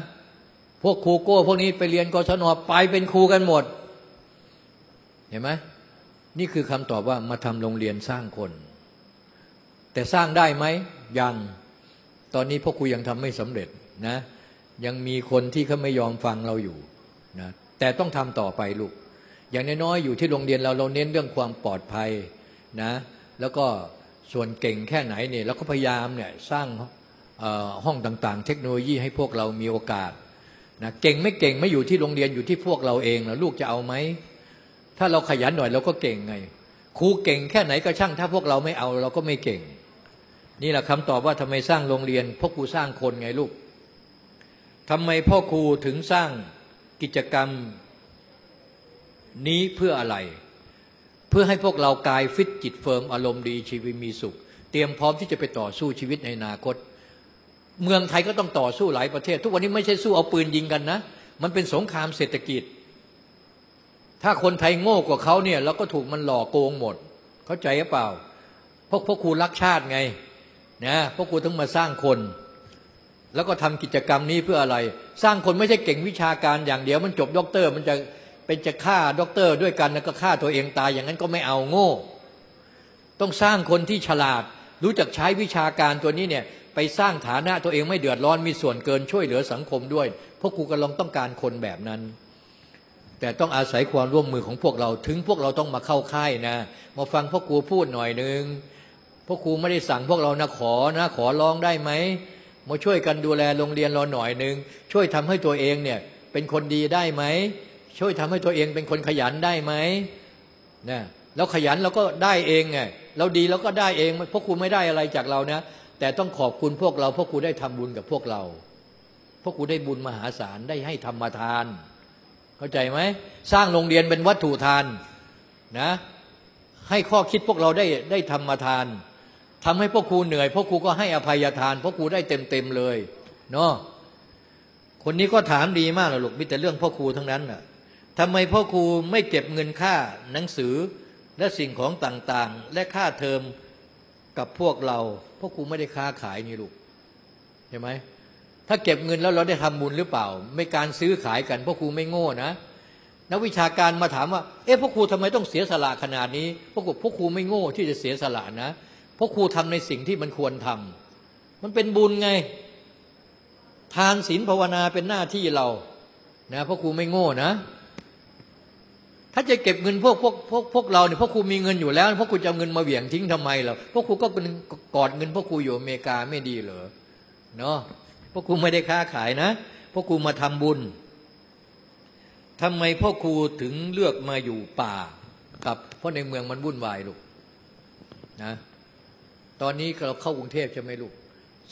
พวกครูโก้พวกนี้ไปเรียนกศนไปเป็นครูกันหมด เห็นไหมนี่คือคำตอบว่ามาทำโรงเรียนสร้างคน แต่สร้างได้ไหมยังตอนนี้พ่อครูยังทำไม่สำเร็จนะ ยังมีคนที่เขาไม่ยอมฟังเราอยู่นะแต่ต้องทำต่อไปลูก อย่างน้อยๆอยู่ที่โรงเรียนเราเราเน้นเรื่องความปลอดภัยนะ แล้วก็ส่วนเก่งแค่ไหนเนี่ยเราก็พยายามเนี่ยสร้างห้องต่างๆ เทคโนโลยีให้พวกเรามีโอกาสนะเก่งไม่เก่งไม่อยู่ที่โรงเรียนอยู่ที่พวกเราเองแล้วลูกจะเอาไหมถ้าเราขยันหน่อยเราก็เก่งไงครูเก่งแค่ไหนก็ช่าง ถ้าพวกเราไม่เอาเราก็ไม่เก่ง นี่แหละคำตอบว่าทำไมสร้างโรงเรียนพ่อครูสร้างคนไงลูกทำไมพ่อครูถึงสร้างกิจกรรมนี้เพื่ออะไร เพื่อให้พวกเรากายฟิตจิต firm อารมณ์ดีชีวิตมีสุข เตรียมพร้อมที่จะไปต่อสู้ชีวิตในอนาคต เมืองไทยก็ต้องต่อสู้หลายประเทศ ทุกวันนี้ไม่ใช่สู้เอาปืนยิงกันนะ มันเป็นสงครามเศรษฐกิจ ถ้าคนไทยโง่กว่าเขาเนี่ยเราก็ถูกมันหลอกโกงหมด เข้าใจหรือเปล่าพวกพ่อครูรักชาติไงนะพ่อครูต้องมาสร้างคน แล้วก็ทำกิจกรรมนี้เพื่ออะไร สร้างคนไม่ใช่เก่งวิชาการอย่างเดียว มันจบด็อกเตอร์มันจะ เป็นจะฆ่าด็อกเตอร์ด้วยกันแล้วก็ฆ่าตัวเองตายอย่างนั้นก็ไม่เอาโง่ ต้องสร้างคนที่ฉลาด รู้จักใช้วิชาการตัวนี้เนี่ยไปสร้างฐานะตัวเองไม่เดือดร้อนมีส่วนเกินช่วยเหลือสังคมด้วย พวกครูกำลังต้องการคนแบบนั้น แต่ต้องอาศัยความร่วมมือของพวกเราถึงพวกเราต้องมาเข้าค่ายนะ มาฟังพ่อครูพูดหน่อยหนึ่งพ่อครูไม่ได้สั่งพวกเรานะขอนะขอร้องได้ไหมมาช่วยกันดูแลโรงเรียนเราหน่อยหนึ่งช่วยทำให้ตัวเองเนี่ยเป็นคนดีได้ไหม ช่วยทำให้ตัวเองเป็นคนขยันได้ไหมนะเราขยันเราก็ได้เองไงเราดีเราก็ได้เองพวกครูไม่ได้อะไรจากเรานะ แต่ต้องขอบคุณพวกเราพวกครูได้ทำบุญกับพวกเรา พวกครูได้บุญมหาศาลได้ให้ธรรมทาน เข้าใจไหมสร้างโรงเรียนเป็นวัตถุทานนะ ให้ข้อคิดพวกเราได้ได้ทำมาทานทำให้พวกครูเหนื่อยพวกครูก็ให้อภัยทานพวกครูได้เต็มเต็มเลยเนาะคนนี้ก็ถามดีมากเลยลูกมีแต่เรื่องพ่อครูทั้งนั้นน่ะ ทำไมพ่อครูไม่เก็บเงินค่าหนังสือและสิ่งของต่างๆ และค่าเทอมกับพวกเราพ่อครูไม่ได้ค้าขายนี่ลูกเห็นไหมถ้าเก็บเงินแล้วเราได้ทำบุญหรือเปล่า ไม่การซื้อขายกันพ่อครูไม่โง่นะนักวิชาการมาถามว่า เอ๊ะพ่อครูทำไมต้องเสียสละขนาดนี้พ่อครูพ่อครูไม่โง่ที่จะเสียสละนะพ่อครูทำในสิ่งที่มันควรทำมันเป็นบุญไง ทานศีลภาวนาเป็นหน้าที่เรานะพ่อครูไม่โง่นะ ถ้าจะเก็บเงินพวกพวกพวกพวกเราเนี่ยพวกครูมีเงินอยู่แล้วพวกครูจะเอาเงินมาเหวี่ยงทิ้งทำไมล่ะพวกครูก็เป็นกอดเงินพวกครูอยู่อเมริกาไม่ดีเหรอเนาะพวกครูไม่ได้ค้าขายนะพวกครูมาทำบุญทำไมพ่อครูถึงเลือกมาอยู่ป่ากับ เพราะในเมืองมันวุ่นวายลูกนะตอนนี้เราเข้ากรุงเทพใช่ไหมลูก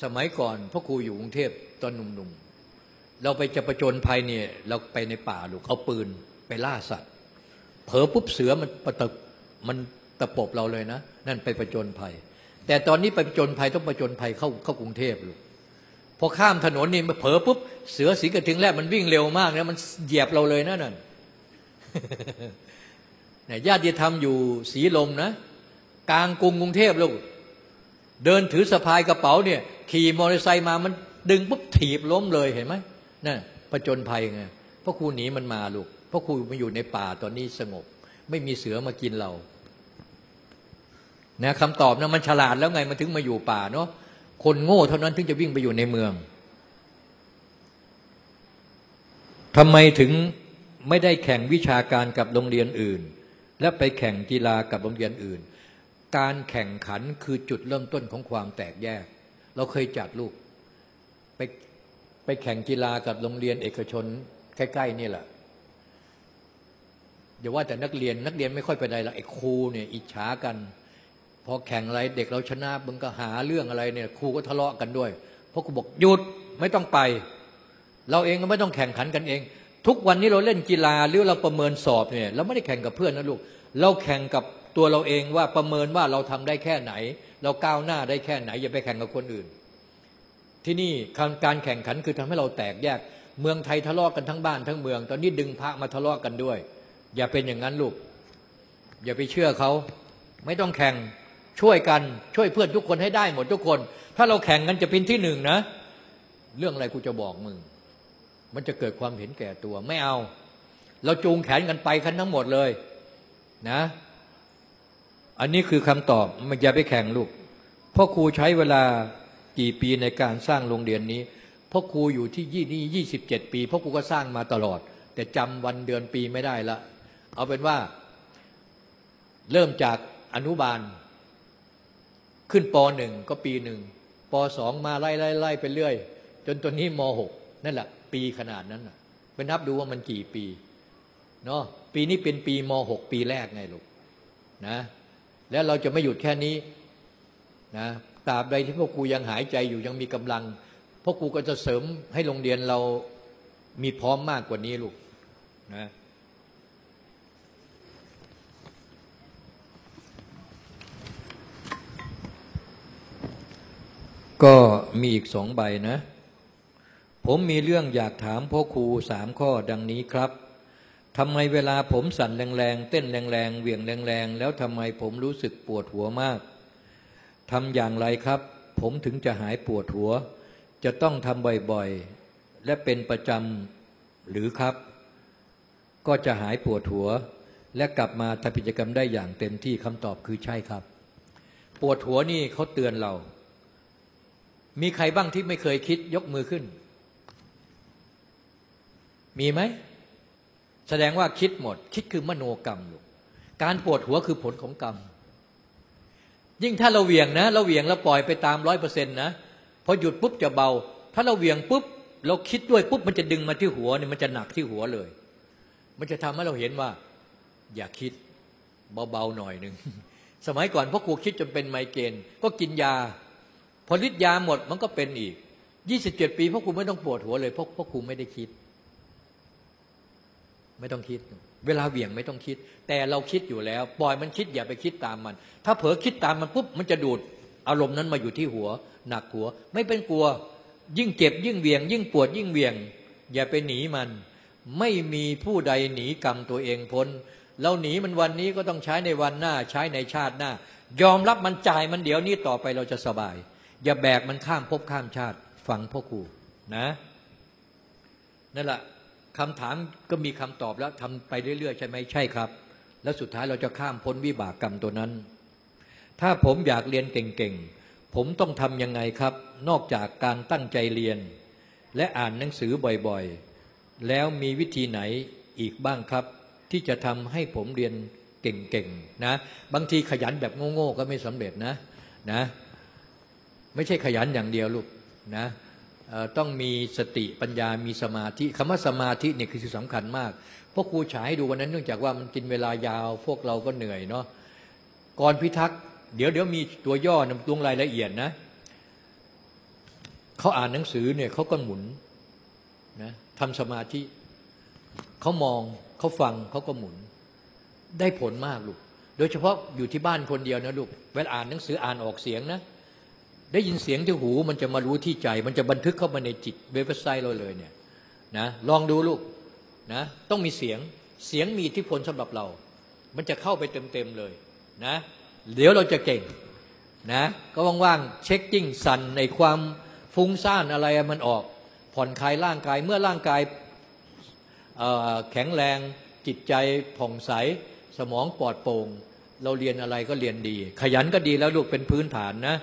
สมัยก่อนพ่อครูอยู่กรุงเทพตอนหนุ่มๆเราไปจะประจนภัยเนี่ย เราไปในป่าลูกเอาปืนไปล่าสัตว์ เผลอปุ๊บเสือมันประตมันตะปบเราเลยนะ นั่นไปประจนภัย แต่ตอนนี้ไปประจนภัยต้องประจนภัยเข้าเข้ากรุงเทพลูกพอข้ามถนนนี่เผลอปุ๊บเสือสีกระทิงแรกมันวิ่งเร็วมากนะมันเหยียบเราเลยนะนั่นเนี่ยญาติธรรมอยู่สีลมนะ กลางกรุงกรุงเทพลูกเดินถือสะพายกระเป๋าเนี่ยขี่มอเตอร์ไซค์มามันดึงปุ๊บถีบล้มเลยเห็นไหมนั่นประจนภัยไงเพราะครูหนีมันมาลูก เพราะครูมาอยู่ในป่าตอนนี้สงบ ไม่มีเสือมากินเรานะคำตอบนะมันฉลาดแล้วไงมันถึงมาอยู่ป่าเนาะคนโง่เท่านั้นถึงจะวิ่งไปอยู่ในเมืองทำไมถึงไม่ได้แข่งวิชาการกับโรงเรียนอื่น และไปแข่งกีฬากับโรงเรียนอื่น การแข่งขันคือจุดเริ่มต้นของความแตกแยก เราเคยจัดลูกไปไปแข่งกีฬากับโรงเรียนเอกชนใกล้ๆนี่แหละ อย่าว่าแต่นักเรียนนักเรียนไม่ค่อยไปได้ละไอ้ครูเนี่ยอิจฉากันพอแข่งอะไรเด็กเราชนะมึงก็หาเรื่องอะไรเนี่ยครูก็ทะเลาะกันด้วยเพราะครูบอกหยุดไม่ต้องไป เราเองก็ไม่ต้องแข่งขันกันเอง ทุกวันนี้เราเล่นกีฬาหรือเราประเมินสอบเนี่ยเราไม่ได้แข่งกับเพื่อนนะลูกเราแข่งกับตัวเราเองว่าประเมินว่าเราทำได้แค่ไหน เราก้าวหน้าได้แค่ไหน อย่าไปแข่งกับคนอื่น ที่นี่การแข่งขันคือทำให้เราแตกแยก เมืองไทยทะเลาะกันทั้งบ้านทั้งเมือง ตอนนี้ดึงพระมาทะเลาะกันด้วย อย่าเป็นอย่างนั้นลูก อย่าไปเชื่อเขา ไม่ต้องแข่งช่วยกันช่วยเพื่อนทุกคนให้ได้หมดทุกคน ถ้าเราแข่งกันจะเป็นที่หนึ่งนะ เรื่องอะไรกูจะบอกมึง มันจะเกิดความเห็นแก่ตัวไม่เอา เราจูงแขนกันไปกันทั้งหมดเลยนะ อันนี้คือคำตอบมันอย่าไปแข่งลูกพ่อครูใช้เวลากี่ปีในการสร้างโรงเรียนนี้พ่อครูอยู่ที่ยี่นี่ยี่สิบเจ็ดปีพ่อครูก็สร้างมาตลอด แต่จำวันเดือนปีไม่ได้ละ เอาเป็นว่าเริ่มจากอนุบาล ขึ้นปหนึ่งก็ปีหนึ่งปสองมาไล่ไล่ไล่ไปเรื่อย จนตัวนี้มหกนั่นแหละ ปีขนาดนั้นนะไปนับดูว่ามันกี่ปีเนาะปีนี้เป็นปีมหกปีแรกไงลูกนะ แล้วเราจะไม่หยุดแค่นี้นะตราบใดที่พวกครูยังหายใจอยู่ยังมีกำลังพวกครูก็จะเสริมให้โรงเรียนเรามีพร้อมมากกว่านี้ลูกนะ ก็มีอีกสองใบนะ ผมมีเรื่องอยากถามพ่อครูสามข้อดังนี้ครับทำไมเวลาผมสั่นแรงๆ เต้นแรงๆ เหวี่ยงแรงๆ แล้วทำไมผมรู้สึกปวดหัวมากทำอย่างไรครับ ผมถึงจะหายปวดหัว จะต้องทำบ่อยๆ และเป็นประจำหรือครับ ก็จะหายปวดหัว และกลับมาทำกิจกรรมได้อย่างเต็มที่คำตอบคือใช่ครับ ปวดหัวนี่เขาเตือนเรา มีใครบ้างที่ไม่เคยคิดยกมือขึ้น มีไหม แสดงว่าคิดหมด คิดคือมโนกรรมลูกการปวดหัวคือผลของกรรม ยิ่งถ้าเราเหวี่ยงนะ เราเหวี่ยงแล้วปล่อยไปตามร้อยเปอร์เซ็นต์นะพอหยุดปุ๊บจะเบา ถ้าเราเหวี่ยงปุ๊บ เราคิดด้วยปุ๊บมันจะดึงมาที่หัวเนี่ยมันจะหนักที่หัวเลย มันจะทำให้เราเห็นว่า อย่าคิดเบาๆหน่อยหนึ่งสมัยก่อนพ่อครูคิดจนเป็นไมเกรนก็กินยา พอฤทธิ์ยาหมดมันก็เป็นอีกยี่สิบเจ็ดปีพ่อครูไม่ต้องปวดหัวเลยเพราะพ่อครูไม่ได้คิด ไม่ต้องคิด เวลาเหวี่ยงไม่ต้องคิด แต่เราคิดอยู่แล้ว ปล่อยมันคิดอย่าไปคิดตามมัน ถ้าเผลอคิดตามมันปุ๊บมันจะดูด อารมณ์นั้นมาอยู่ที่หัว หนักหัว ไม่เป็นกลัว ยิ่งเจ็บ ยิ่งเวียง ยิ่งปวดยิ่งเวียง อย่าไปหนีมัน ไม่มีผู้ใดหนีกรรมตัวเองพ้นเราหนีมันวันนี้ก็ต้องใช้ในวันหน้า ใช้ในชาติหน้า ยอมรับมันจ่ายมันเดี๋ยวนี้ต่อไปเราจะสบาย อย่าแบกมันข้ามภพข้ามชาติฟังพ่อครูนะนั่นแหละคำถามก็มีคำตอบแล้วทำไปเรื่อยๆ ใช่ไหมใช่ครับ แล้วสุดท้ายเราจะข้ามพ้นวิบากกรรมตัวนั้น ถ้าผมอยากเรียนเก่งๆ ผมต้องทำยังไงครับ นอกจากการตั้งใจเรียน และอ่านหนังสือบ่อยๆ แล้วมีวิธีไหนอีกบ้างครับ ที่จะทำให้ผมเรียนเก่งๆนะ บางทีขยันแบบโง่ๆก็ไม่สำเร็จนะนะ ไม่ใช่ขยันอย่างเดียวลูกนะต้องมีสติปัญญามีสมาธิคำว่าสมาธิเนี่ยคือสิ่งสำคัญมากเพราะครูฉายดูวันนั้นเนื่องจากว่ามันกินเวลายาว พวกเราก็เหนื่อยเนาะก่อนพิทักษ์เดี๋ยวเดี๋ยวมีตัวย่อนตรงรายละเอียดนะเขาอ่านหนังสือเนี่ยเขาก็หมุนนะทำสมาธิเขามองเขาฟังเขาก็หมุน ได้ผลมากลูก โดยเฉพาะอยู่ที่บ้านคนเดียวนะลูกเวลาอ่านหนังสืออ่านออกเสียงนะ ได้ยินเสียงที่หูมันจะมารู้ที่ใจ มันจะบันทึกเข้ามาในจิตเว็บไซต์เราเลยเนี่ยนะลองดูลูกนะต้องมีเสียงเสียงมีอิทธิพลสำหรับเรา มันจะเข้าไปเต็มๆเลยนะเดี๋ยวเราจะเก่งนะก็ว่างๆเช็คจิ้งสันในความฟุ้งซ่านอะไรมันออก ผ่อนคลายร่างกายเมื่อร่างกายแข็งแรงจิตใจผ่องใสสมองปลอดโปร่งเราเรียนอะไรก็เรียนดี ขยันก็ดีแล้วลูกเป็นพื้นฐานนะ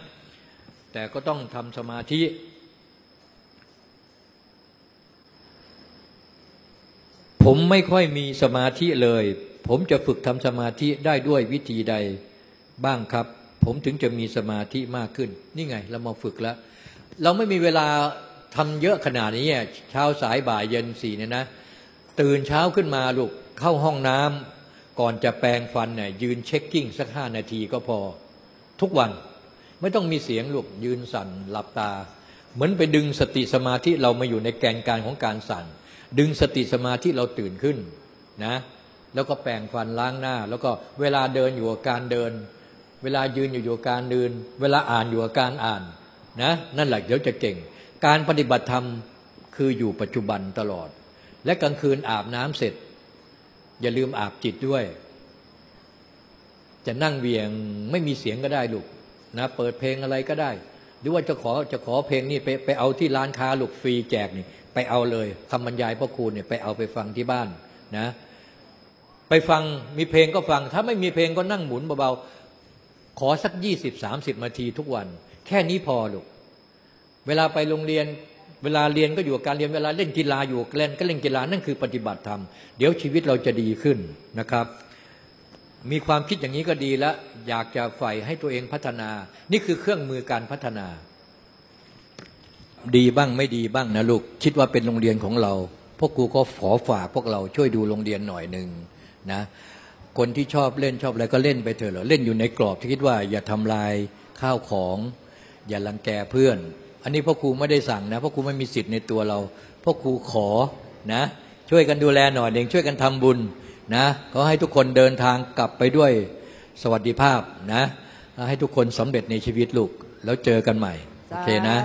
แต่ก็ต้องทำสมาธิ ผมไม่ค่อยมีสมาธิเลย ผมจะฝึกทำสมาธิได้ด้วยวิธีใดบ้างครับ ผมถึงจะมีสมาธิมากขึ้น นี่ไง เรามาฝึกแล้ว เราไม่มีเวลาทำเยอะขนาดนี้เช้าสายบ่ายเย็นสี่เนี่ยนะ ตื่นเช้าขึ้นมาลูกเข้าห้องน้ำก่อนจะแปรงฟันเนี่ยยืนเช็คกิ้งสักห้านาทีก็พอ ทุกวัน ไม่ต้องมีเสียงลูกยืนสั่นหลับตา เหมือนไปดึงสติสมาธิเรามาอยู่ในแกนการของการสั่น ดึงสติสมาธิเราตื่นขึ้นนะแล้วก็แปรงฟันล้างหน้า แล้วก็เวลาเดินอยู่กับการเดิน เวลายืนอยู่อยู่การเดินเวลาอ่านอยู่กับการอ่านนะนั่นแหละเดี๋ยวจะเก่ง การปฏิบัติธรรมคืออยู่ปัจจุบันตลอด และกลางคืนอาบน้ำเสร็จ อย่าลืมอาบจิตด้วย จะนั่งเวียงไม่มีเสียงก็ได้ลูก นะเปิดเพลงอะไรก็ได้ หรือว่าจะขอจะขอเพลงนี่ไปไปเอาที่ร้านค้าลูกฟรีแจกนี่ไปเอาเลยคำบรรยายพ่อครูเนี่ยไปเอาไปฟังที่บ้านนะ ไปฟังมีเพลงก็ฟัง ถ้าไม่มีเพลงก็นั่งหมุนเบาๆขอสักยี่สิบสามสิบนาทีทุกวัน แค่นี้พอลูกเวลาไปโรงเรียนเวลาเรียนก็อยู่กับการเรียนเวลาเล่นกีฬาอยู่กับเล่นก็เล่นกีฬานั่นคือปฏิบัติธรรม เดี๋ยวชีวิตเราจะดีขึ้นนะครับ มีความคิดอย่างนี้ก็ดีแล้วอยากจะใฝ่ให้ตัวเองพัฒนา นี่คือเครื่องมือการพัฒนา ดีบ้างไม่ดีบ้างนะลูกคิดว่าเป็นโรงเรียนของเรา พวกครูก็ขอฝากพวกเราช่วยดูโรงเรียนหน่อยหนึ่งนะ คนที่ชอบเล่นชอบอะไรก็เล่นไปเถอะเหรอเล่นอยู่ในกรอบที่คิดว่าอย่าทำลายข้าวของ อย่าลังแกเพื่อน อันนี้พ่อครูไม่ได้สั่งนะพ่อครูไม่มีสิทธิ์ในตัวเราพ่อครูขอนะ ช่วยกันดูแลหน่อยเองช่วยกันทำบุญ นะขอให้ทุกคนเดินทางกลับไปด้วยสวัสดิภาพนะแล้วให้ทุกคนสำเร็จในชีวิตลูก แล้วเจอกันใหม่ โอเคนะ